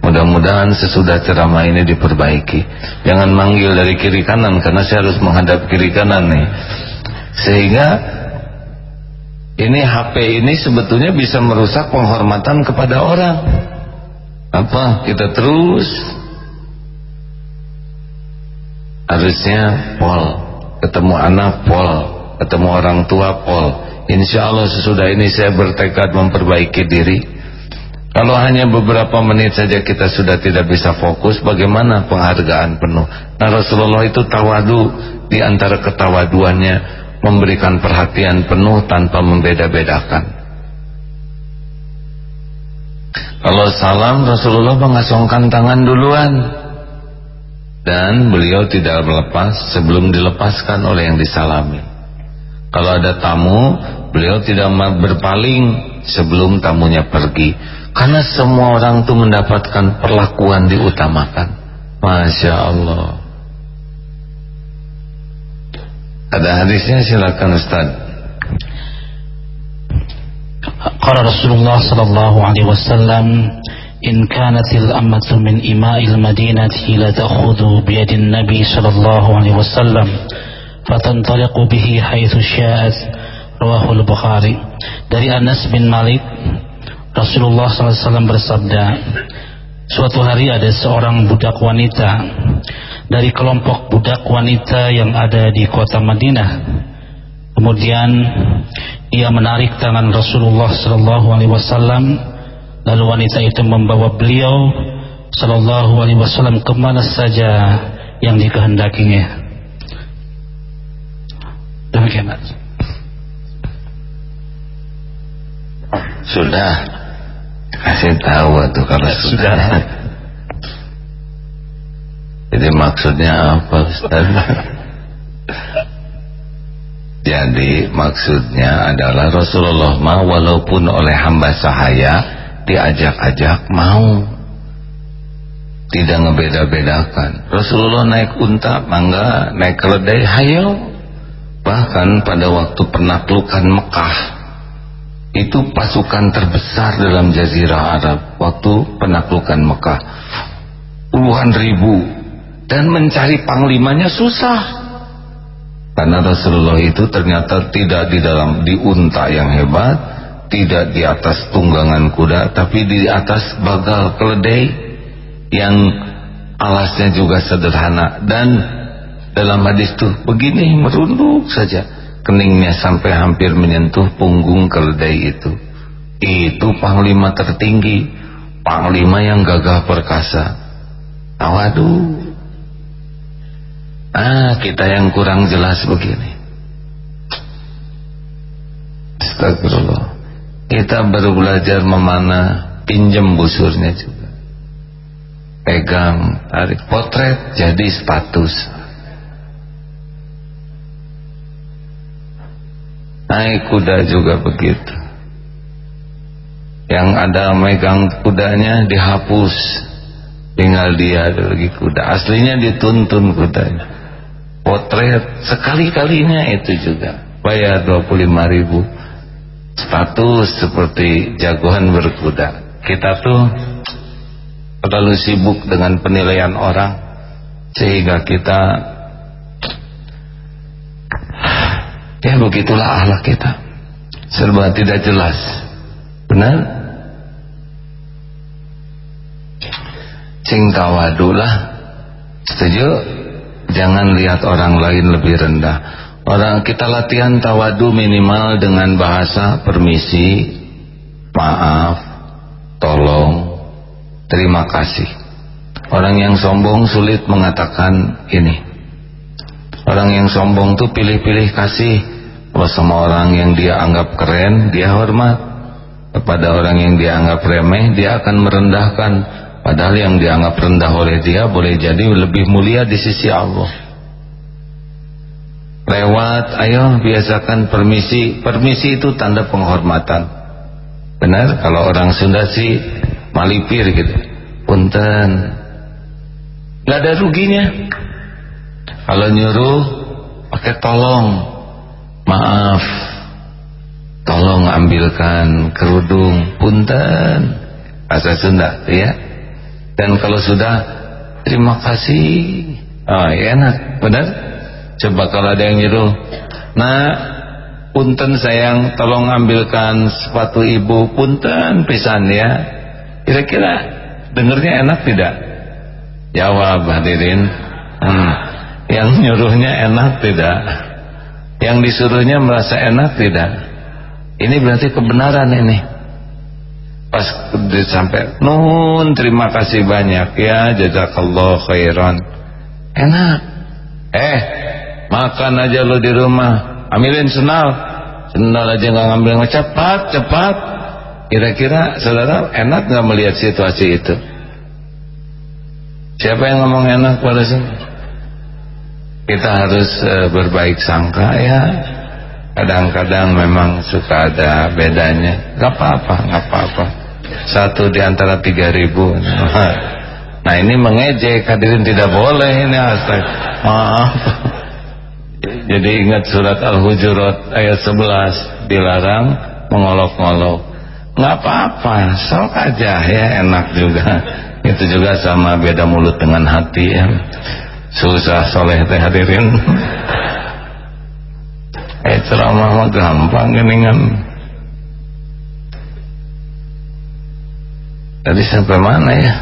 mudah-mudahan sesudah ceramah ini diperbaiki. Jangan manggil dari kiri kanan karena saya harus menghadap kiri kanan nih. Sehingga ini HP ini sebetulnya bisa merusak penghormatan kepada orang. Apa? Kita terus harusnya pol ketemu anak pol ketemu orang tua pol insya Allah sesudah ini saya bertekad memperbaiki diri kalau hanya beberapa menit saja kita sudah tidak bisa fokus bagaimana penghargaan penuh? Nah Rasulullah itu tawadu di antara ketawaduannya memberikan perhatian penuh tanpa membeda-bedakan. Kalau salam Rasulullah mengasongkan tangan duluan. Dan beliau tidak melepas sebelum dilepaskan oleh yang disalami. Kalau ada tamu beliau tidak berpaling sebelum tamunya pergi karena semua orang itu mendapatkan perlakuan diutamakan Masya Allah ada hadisnya silakan Ustaz. Qala Rasulullah sallallahu alaihi wasallam إن كانت الأمة من إماء المدينة لتأخذ بيد النبي صلى الله عليه وسلم فتنطلق به حيث شاءت رواه البخاري dari Anas bin Malik Rasulullah SAW bersabda suatu hari ada seorang budak wanita dari kelompok budak wanita yang ada di kota Madinah. Kemudian ia menarik tangan Rasulullah wasallam lalu wanita itu membawa beliau sallallahu alaihi wasallam ke mana saja yang dikehendakinya. Demikian. Sudah kasih tahu tuh kalau sudah. sudah. Jadi maksudnya apa Ustaz? (laughs) Jadi maksudnya adalah Rasulullah mau walaupun oleh hamba sahaya diajak-ajak mau tidak ngebeda-bedakan Rasulullah naik unta mangga naik keledai hayo bahkan pada waktu penaklukan Mekah itu pasukan terbesar dalam jazirah Arab waktu penaklukan Mekah. Puluhan ribu. Dan mencari panglimanya susah. Karena Rasulullah itu ternyata tidak di dalam di unta yang hebat tidak di atas tunggangan kuda tapi di atas bagal keledai yang alasnya juga sederhana. Dan dalam hadis itu begini merunduk saja keningnya sampai hampir menyentuh punggung keledai itu itu panglima tertinggi panglima yang gagah perkasa waduh Ah, kita yang kurang jelas begini. Astagfirullah. Kita baru belajar memanah, pinjam busurnya juga. Pegang, tarik potret jadi status. Naik kuda juga begitu. Yang ada megang kudanya dihapus. Tinggal dia ada lagi kuda. Aslinya dituntun kudanya potret sekali-kalinya itu juga bayar 25 ribu status seperti jagoan berkuda kita tuh terlalu sibuk dengan penilaian orang sehingga kita ya begitulah akhlak kita. Serba tidak jelas. Benar? Sing tawadulah setuju? Jangan lihat orang lain lebih rendah. Orang kita latihan tawadu minimal dengan bahasa permisi maaf tolong terima kasih. Orang yang sombong sulit mengatakan ini orang yang sombong tuh pilih-pilih kasih. Kalau sama orang yang dia anggap keren dia hormat. Kepada orang yang dia anggap remeh dia akan merendahkan. Padahal yang dianggap rendah oleh dia boleh jadi lebih mulia di sisi Allah. Lewat ayo biasakan permisi. Permisi itu tanda penghormatan. Benar? Kalau orang Sunda sih malipir gitu. Punten. Nggak ada ruginya kalau nyuruh pakai tolong. Maaf. Tolong ambilkan kerudung punten. Bahasa Sunda ya. Dan kalau sudah terima kasih. Oh ya enak. Benar? Coba kalau ada yang nyuruh nah punten sayang tolong ambilkan sepatu ibu punten pisan ya. Kira-kira dengernya enak tidak? Jawab hadirin. Hmm. Yang nyuruhnya enak tidak? Yang disuruhnya merasa enak tidak? Ini berarti kebenaran ini. Pas sampai nun terima kasih banyak ya jazakallah khairan. Enak. Eh makan aja lo di rumah. Ambilin sendal. Sendal aja nggak ngambil cepat cepat. Kira-kira saudara enak nggak melihat situasi itu? Siapa yang ngomong enak pada sini kita harus uh, berbaik sangka ya. Kadang-kadang memang suka ada bedanya. Nggak apa-apa nggak apa-apa. Satu di antara tiga ribu. (laughs) Nah ini mengejek hadirin tidak boleh ini astaga maaf. (laughs) Jadi ingat surat Al-Hujurat ayat 11 dilarang mengolok-olok. Nggak apa-apa, sok aja ya enak juga. Itu juga sama beda mulut dengan hati ya. Susah soleh teh hadirin. eh ceramah mah gampang geningan. Tadi sampai mana ya?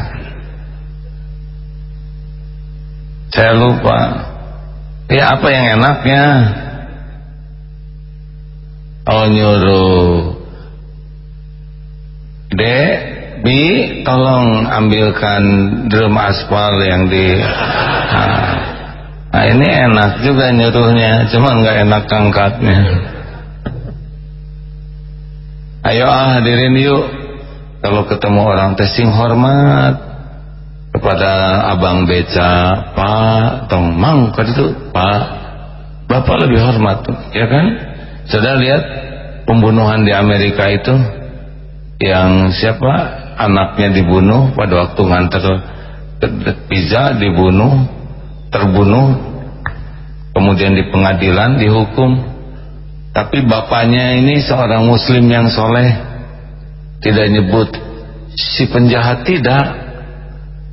Saya lupa. Ya apa yang enaknya? Oh nyuruh Dek, Bi, tolong ambilkan drum aspal yang di nah, ini enak juga nyuruhnya Cuma nggak enak angkatnya. Ayo ah hadirin yuk. Kalau ketemu orang testing hormat kepada abang beca pak tong mang itu? Pak bapak lebih hormat ya kan? Sudah lihat pembunuhan di Amerika itu yang siapa anaknya dibunuh pada waktu nganter pizza dibunuh terbunuh kemudian di pengadilan dihukum. Tapi bapaknya ini seorang muslim yang soleh tidak nyebut si penjahat tidak.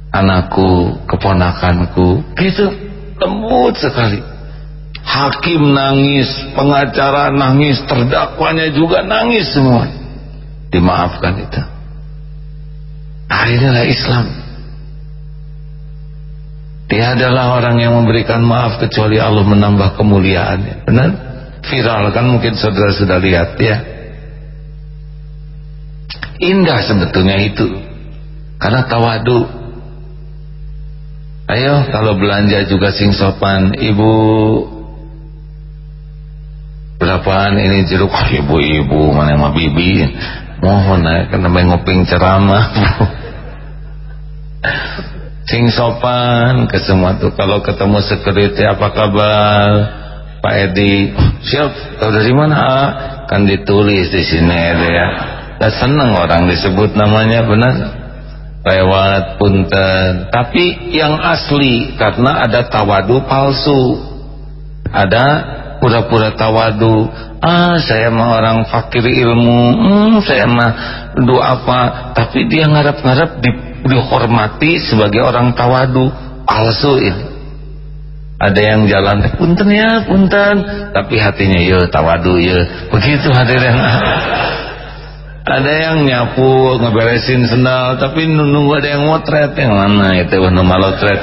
Anakku, keponakanku gitu lembut sekali. Hakim nangis pengacara nangis terdakwanya juga nangis semua. Dimaafkan itu akhirnya Islam. Dia orang yang memberikan maaf kecuali Allah menambah kemuliaannya. Benar? Viral kan mungkin saudara sudah lihat ya? Indah sebetulnya itu. Karena tawadu. Ayo kalau belanja juga sing sopan. Ibu Berapaan ini jeruk? Oh, Ibu-ibu mana yang bibi Mohon ya Kena ngoping ceramah. Sing sopan ke semua tuh. Kalau ketemu security apa kabar? Pak Edi Siap. Tahu dari mana? Ah, Kan ditulis di sini ya. Dan seneng orang disebut namanya benar? Lewat punten. Tapi yang asli karena ada tawadu palsu. Ada pura-pura tawadu. Ah saya mah orang fakir ilmu. Hmm, saya mah doa apa? Tapi dia ngarap-ngarap di, dihormati sebagai orang tawadu. Palsu ini ada yang jalan punten ya punten. Tapi hatinya ya tawadu ya begitu hadirin. (laughs) Ada yang nyapu ngeberesin sendal tapi nunggu ada yang motret. Yang mana itu nu malotret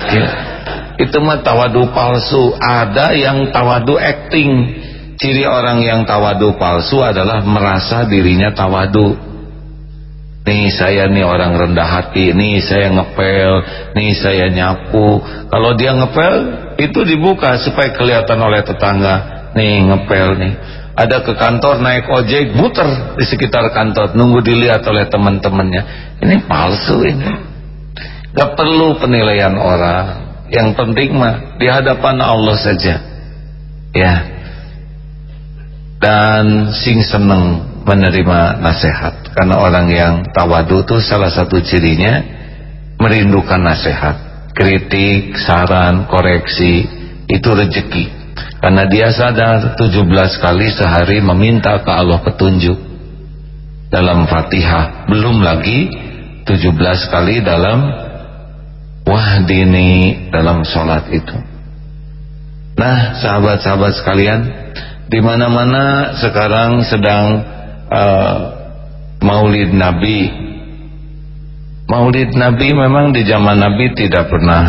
itu mah tawadu palsu. Ada yang tawadu acting. Ciri orang yang tawadu palsu adalah merasa dirinya tawadu. Nih saya nih orang rendah hati. Nih saya ngepel. Nih saya nyapu. Kalau dia ngepel itu dibuka supaya kelihatan oleh tetangga. Nih ngepel nih. Ada ke kantor naik ojek muter di sekitar kantor. Nunggu dilihat oleh teman-temannya. Ini palsu ini. Gak perlu penilaian orang yang penting mah di hadapan Allah saja. Ya. Dan sing seneng menerima nasihat. Karena orang yang tawadu itu salah satu cirinya merindukan nasihat. Kritik, saran, koreksi itu rezeki karena dia sadar 17 kali sehari meminta ke Allah petunjuk. Dalam fatihah. Belum lagi 17 kali dalam wahdini dalam sholat itu. Nah sahabat-sahabat sekalian di mana-mana sekarang sedang uh, maulid nabi. Maulid nabi memang di zaman nabi tidak pernah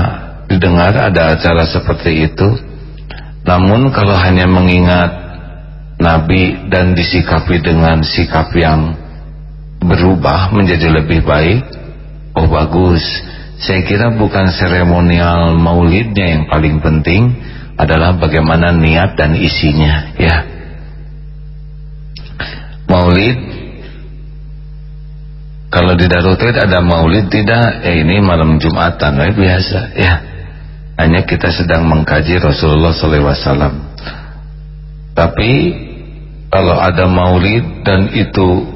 didengar ada acara seperti itu. Namun kalau hanya mengingat nabi dan disikapi dengan sikap yang berubah menjadi lebih baik oh bagus saya kira bukan seremonial maulidnya yang paling penting adalah bagaimana niat dan isinya ya. Maulid kalau di Darut ada maulid tidak? Ya ini malam Jumatan ya biasa ya. Hanya kita sedang mengkaji Rasulullah SAW tapi kalau ada maulid dan itu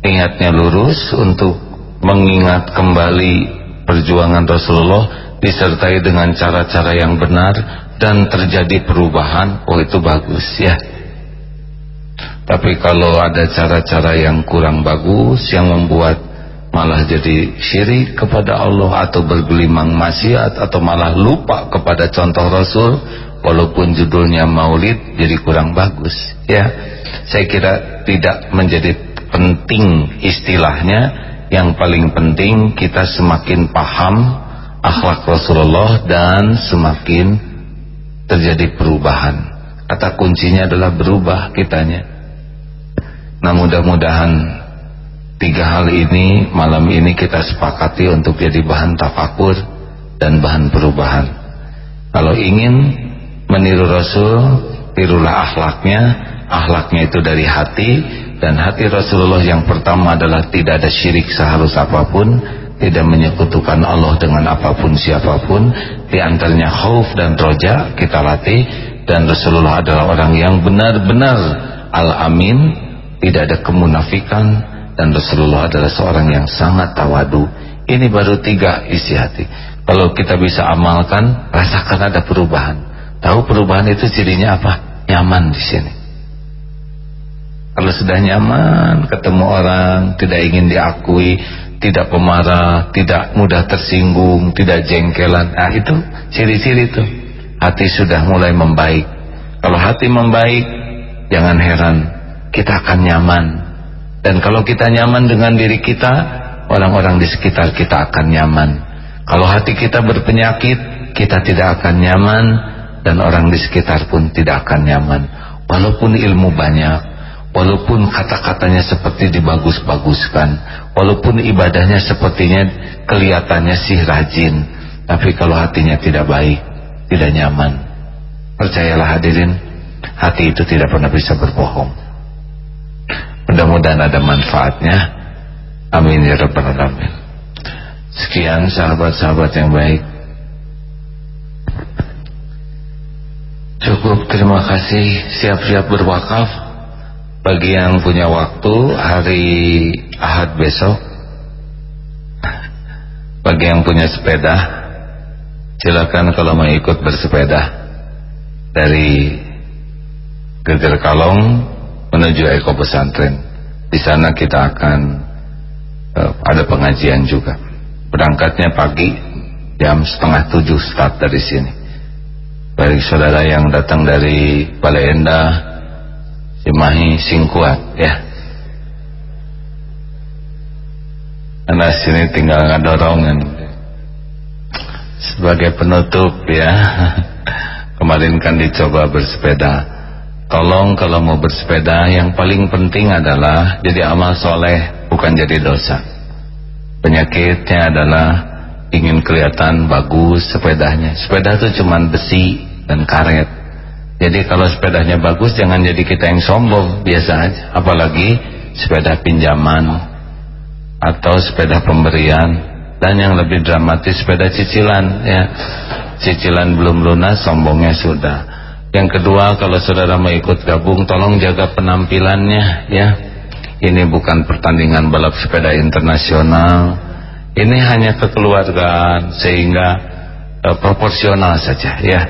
ingatnya lurus untuk mengingat kembali perjuangan Rasulullah disertai dengan cara-cara yang benar dan terjadi perubahan oh itu bagus ya. Tapi kalau ada cara-cara yang kurang bagus yang membuat malah jadi syirik kepada Allah atau bergelimang maksiat atau malah lupa kepada contoh Rasul walaupun judulnya maulid jadi kurang bagus ya. Saya kira tidak menjadi penting istilahnya yang paling penting kita semakin paham akhlak Rasulullah dan semakin terjadi perubahan. Kata kuncinya adalah berubah kitanya. Nah mudah-mudahan tiga hal ini malam ini kita sepakati untuk jadi bahan tafakur dan bahan perubahan. Kalau ingin meniru Rasul tirulah akhlaknya. Akhlaknya itu dari hati dan hati Rasulullah yang pertama adalah tidak ada syirik sehalus apa pun tidak menyekutukan Allah dengan apa pun siapa pun. Di antaranya khauf dan roja kita latih dan Rasulullah adalah orang yang benar-benar al-amin tidak ada kemunafikan dan Rasulullah adalah seorang yang sangat tawadu. Ini baru tiga isi hati. Kalau kita bisa amalkan rasakan ada perubahan. Tahu perubahan itu cirinya apa? Nyaman di sini kalau sudah nyaman ketemu orang tidak ingin diakui tidak pemarah tidak mudah tersinggung tidak jengkelan. Nah itu ciri-ciri itu. Hati sudah mulai membaik. Kalau hati membaik jangan heran kita akan nyaman. Dan kalau kita nyaman dengan diri kita orang-orang di sekitar kita akan nyaman. Kalau hati kita berpenyakit kita tidak akan nyaman dan orang di sekitar pun tidak akan nyaman. Walaupun ilmu banyak walaupun kata-katanya seperti dibagus-baguskan walaupun ibadahnya sepertinya kelihatannya sih rajin tapi kalau hatinya tidak baik tidak nyaman percayalah hadirin hati itu tidak pernah bisa berbohong. Mudah-mudahan ada manfaatnya. Amin ya rabbal alamin. Sekian sahabat-sahabat yang baik. Cukup terima kasih. Siap-siap berwakaf bagi yang punya waktu hari Ahad besok (laughs) bagi yang punya sepeda silakan kalau mau ikut bersepeda dari Geger Kalong menuju Eko Pesantren. Di sana kita akan uh, ada pengajian juga. Berangkatnya pagi jam setengah tujuh start dari sini. Bagi saudara yang datang dari Balai Endah, Cimahi, Singkuat ya. Karena sini tinggal ngadorongan sebagai penutup ya. (laughs) Kemarin kan dicoba bersepeda. Tolong kalau mau bersepeda yang paling penting adalah jadi amal soleh bukan jadi dosa. Penyakitnya adalah ingin kelihatan bagus sepedanya. Sepeda itu cuma besi dan karet jadi kalau sepedanya bagus jangan jadi kita yang sombong biasa aja. Apalagi sepeda pinjaman atau sepeda pemberian. Dan yang lebih dramatis sepeda cicilan ya. Cicilan belum lunas sombongnya sudah. Yang kedua kalau saudara mau ikut gabung tolong jaga penampilannya ya. Ini bukan pertandingan balap sepeda internasional. Ini hanya kekeluargaan sehingga eh, proporsional saja ya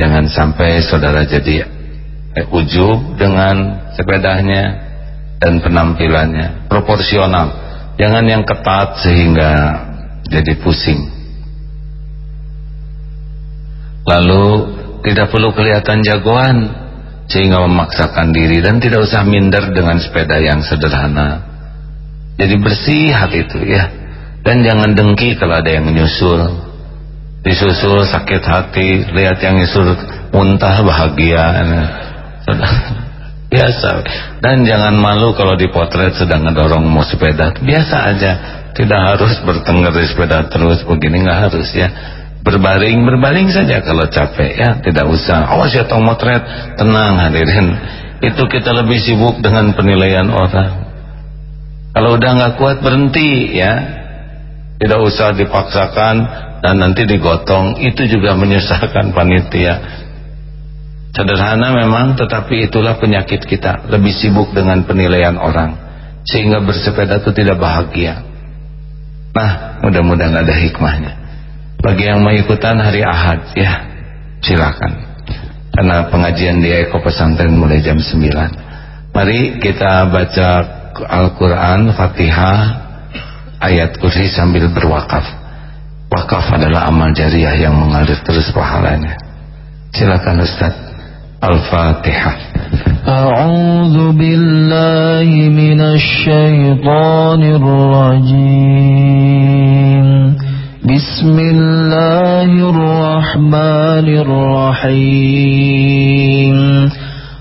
jangan sampai saudara jadi eh, ujub dengan sepedanya dan penampilannya. Proporsional. Jangan yang ketat sehingga jadi pusing. Lalu tidak perlu kelihatan jagoan sehingga memaksakan diri dan tidak usah minder dengan sepeda yang sederhana. Jadi bersih hati itu ya. Dan jangan dengki kalau ada yang menyusul disusul sakit hati lihat yang nyusul muntah bahagia (laughs) biasa. Dan jangan malu kalau dipotret sedang ngedorong mau sepeda. Biasa aja. Tidak harus bertengger di sepeda terus. Begini nggak harus ya. Berbaring berbaring saja kalau capek ya. Tidak usah. Awas ya tong motret tenang hadirin. Itu kita lebih sibuk dengan penilaian orang. Kalau udah nggak kuat berhenti ya tidak usah dipaksakan dan nanti digotong. Itu juga menyusahkan panitia. Sederhana memang tetapi itulah penyakit kita. Lebih sibuk dengan penilaian orang. Sehingga bersepeda itu tidak bahagia. Nah mudah-mudahan ada hikmahnya. Bagi yang mau ikutan hari Ahad ya silakan. Karena pengajian di Eko Pesantren mulai jam 9 Mari kita baca Al-Quran Fatihah ayat kursi sambil berwakaf. Wakaf adalah amal jariah yang mengalir terus pahalanya. Silakan Ustaz. Al-Fatihah. A'udzu billahi minasy syaithanir rajim. Bismillahirrahmanirrahim.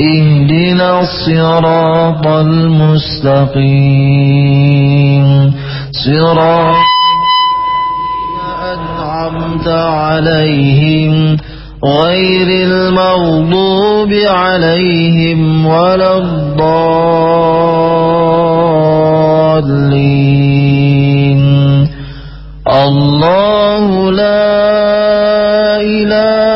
اهدنا الصراط المستقيم. صراط أنعمت عليهم غير المغضوب عليهم ولا الضالين. الله لا إله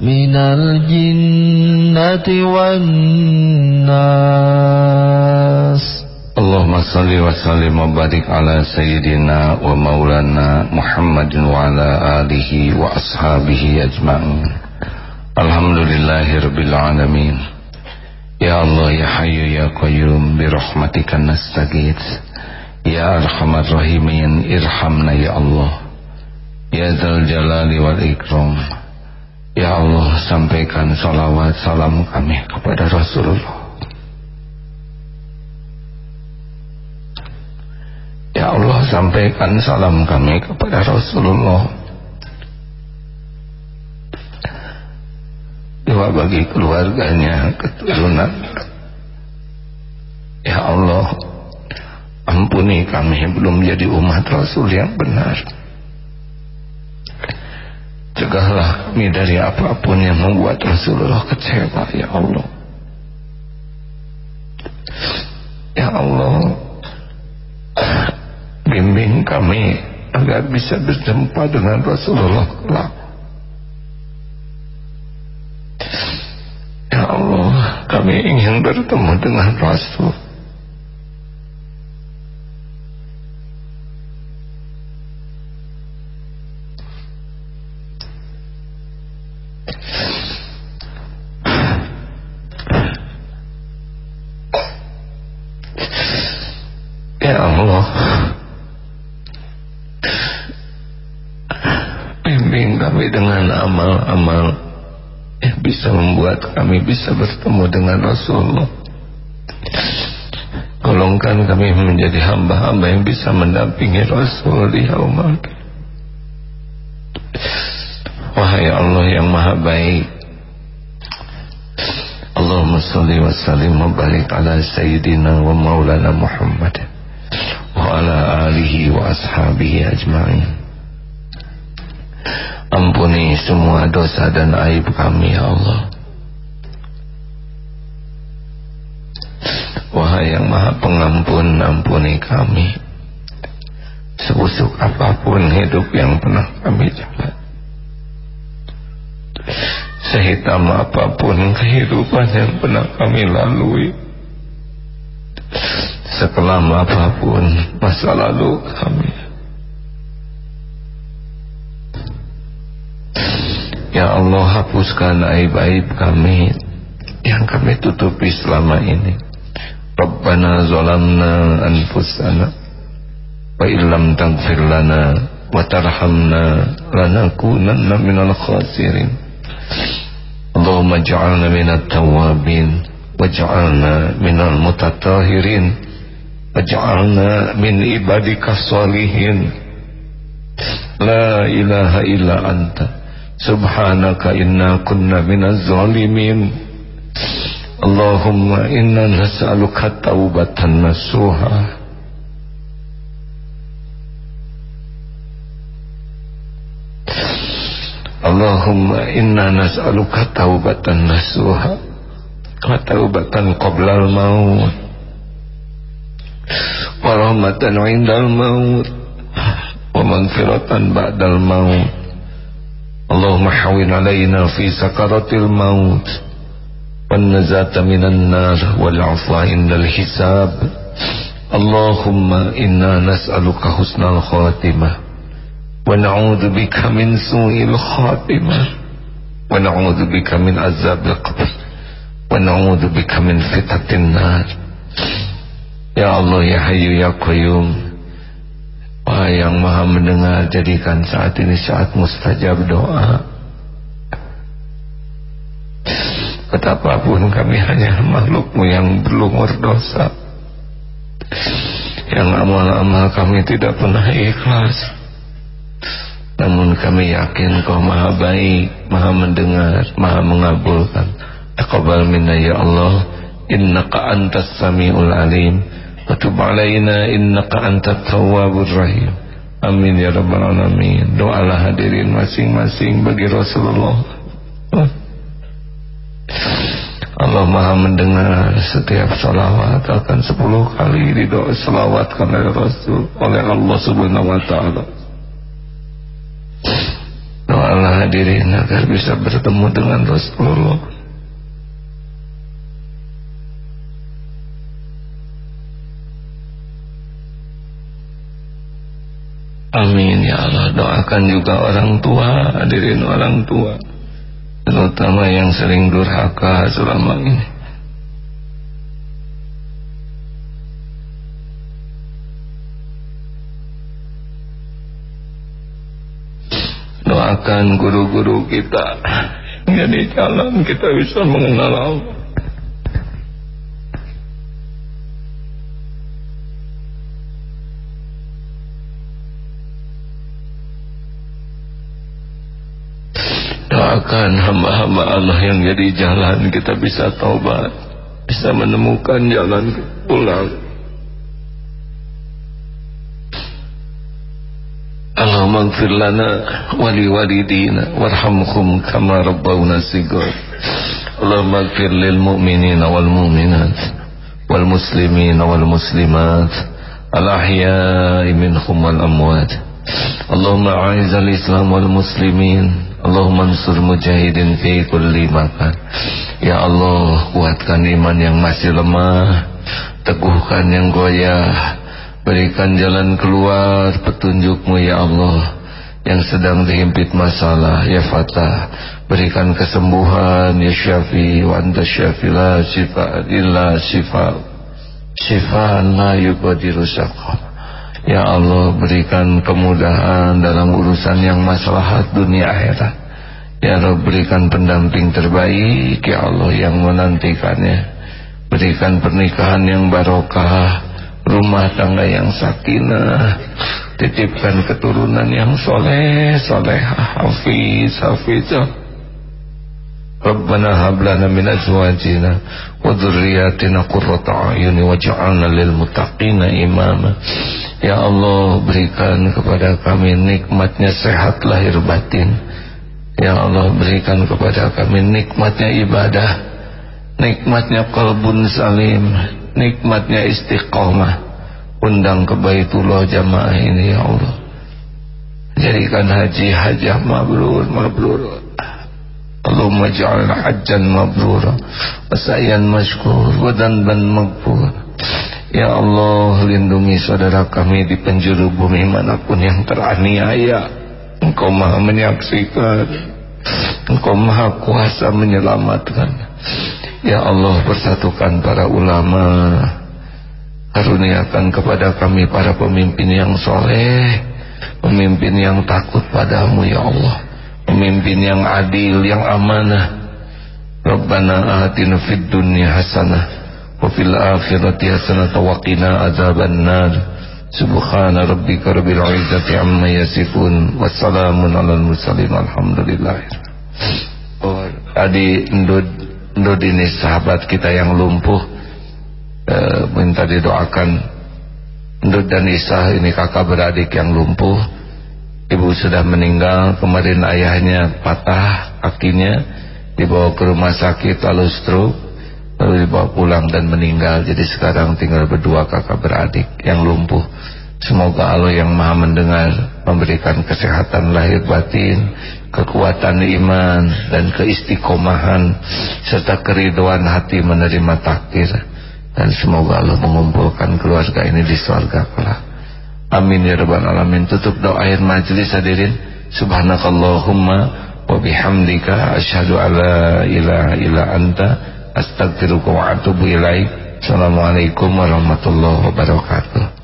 من الجنة والناس. اللهم صل وسلم وبارك على سيدنا ومولانا محمد وعلى آله وأصحابه أجمعين. الحمد لله رب العالمين. يا الله يا حي يا قيوم برحمتك نستغيث. يا أرحم الراحمين ارحمنا يا الله. يا ذا الجلال والإكرام. Ya Allah sampaikan salawat salam kami kepada Rasulullah Ya Allah sampaikan salam kami kepada Rasulullah doa bagi keluarganya, keturunan. Ya Allah, ampuni kami belum jadi umat Rasul yang benar. Cegahlah kami dari apa pun yang membuat Rasulullah kecewa, ya Allah. Ya Allah, bimbing kami agar bisa berjumpa dengan Rasulullah. Ya Allah, kami ingin bertemu dengan Rasul. Amal-amal. Yang bisa membuat kami bisa bertemu dengan Rasulullah. Golongkan kami menjadi hamba-hamba yang bisa mendampingi Rasul di yaumul wahai Allah yang maha baik. Allahumma salli wa sallim wa barik ala sayyidina wa maulana Muhammad wa ala alihi wa ashabihi ajma'in Ampuni semua dosa dan aib kami ya Allah. Wahai yang maha pengampun Ampuni kami. Sebusuk apa pun hidup yang pernah kami jalan Sehitam apa pun kehidupan yang pernah kami lalui. Sekelam apa pun masa lalu kami Ya Allah hapuskan aib-aib kami yang kami tutupi selama ini. Rabbana zalamna anfusana wa illam taghfir lana wa tarhamna lanakunanna minal khasirin. Allahumma ja'alna minat tawabin waj'alna minal mutatahirin waj'alna min ibadika salihin la ilaha illa anta subhanaka inna kunna minaz zalimin. Allahumma inna nas'aluka taubatan nasuha. Allahumma inna nas'aluka taubatan nasuha. Wa taubatan qoblal maut. Wa rahmatan indal maut. Wa magfiratan ba'dal maut. Allahumma hawin alaina fi sakaratil maut wan nazata minan nar wal afwa indal hisab Allahumma inna nas'aluka husnal khatimah wa na'udzu bika min su'il khatimah wa na'udzu bika min azabil qabr wa na'udzu bika min fitatin nar Ya Wah yang maha mendengar jadikan saat ini saat mustajab doa? Betapapun kami hanya makhlukmu yang berlumur dosa Yang amal-amal kami tidak pernah ikhlas. Namun kami yakin kau maha baik, maha mendengar, maha mengabulkan. Taqabbal minna ya Allah Innaka antas sami'ul alim Tub alaina innaka antat tawwabur rahim Amin ya rabbal alamin Doalah hadirin masing-masing bagi Rasulullah. Allah maha mendengar setiap salawat akan sepuluh kali didoa salawatkan oleh Rasul oleh Allah subhanahu wa ta'ala. Doalah hadirin agar bisa bertemu dengan Rasulullah Amin. Ya Allah doakan juga orang tua hadirin orang tua. Terutama yang sering durhaka selama ini. Doakan guru-guru kita. Jadi jalan kita bisa mengenal Allah doakan hamba-hamba Allah yang jadi jalan kita bisa taubat bisa menemukan jalan pulang. Allahumma gfir lana wali walidina warhamhum kama rabbawna sigar Allahumma gfir lil mu'minina wal mu'minat wal muslimina wal muslimat al ahya'i minhum wal amwat A'izal islam wal muslimin. Allahumma ansur mujahidin fi kulli makan. Ya Allah kuatkan iman yang masih lemah. Teguhkan yang goyah. Berikan jalan keluar petunjukmu ya Allah Yang sedang dihimpit masalah Ya Fatah. Berikan kesembuhan Ya Syafi Wa anta syafi la syifa illa Syifa. La yubadiru syakam Ya Allah berikan kemudahan dalam urusan yang maslahat dunia akhirat. Ya Allah berikan pendamping terbaik Ya Allah yang menantikannya. Berikan pernikahan yang barokah rumah tangga yang sakinah. Titipkan keturunan yang soleh solehah hafiz hafizah Hablana min azwajina wa dhurriyyatina qurrata a'yuni waj'alna lil muttaqina imama Ya Allah berikan kepada kami nikmatnya sehat lahir batin. Ya Allah berikan kepada kami nikmatnya ibadah nikmatnya kalbun salim nikmatnya istiqomah undang ke Baitullah jamaah ini ya Allah. Jadikan haji hajah mabrur mabrur Allahumma ja'alna hajjan mabrur wasayan mashkur wadanban maghfur Ya Allah lindungi saudara kami di penjuru bumi mana pun yang teraniaya. Engkau maha menyaksikan. Engkau maha kuasa menyelamatkan. Ya Allah persatukan para ulama. Karuniakan kepada kami para pemimpin yang soleh Pemimpin yang takut padamu ya Allah Pemimpin yang adil, yang amanah. Rabbana atina fid dunya hasanah Wa fil akhirati hasanah Tawakina azaban nar Subhana rabbika rabbil izzati amma yasifun Wassalamun ala al-mursalin Alhamdulillah Oh, tadi Ndud Ndud ini sahabat kita yang lumpuh. E, minta didoakan. Ndud dan Isa ini kakak beradik yang lumpuh ibu sudah meninggal kemarin ayahnya patah kakinya dibawa ke rumah sakit lalu stroke lalu dibawa pulang dan meninggal. Jadi sekarang tinggal berdua kakak beradik yang lumpuh. Semoga Allah yang maha mendengar memberikan kesehatan lahir batin kekuatan iman dan keistiqomahan serta keriduan hati menerima takdir. Dan semoga Allah mengumpulkan keluarga ini di surga kelak amin ya rabbal alamin tutup doa akhir majelis hadirin subhanakallahumma wa bihamdika asyhadu alla ilaha illa anta Astagfirullah wa atubu ilaik. Assalamualaikum warahmatullahi wabarakatuh.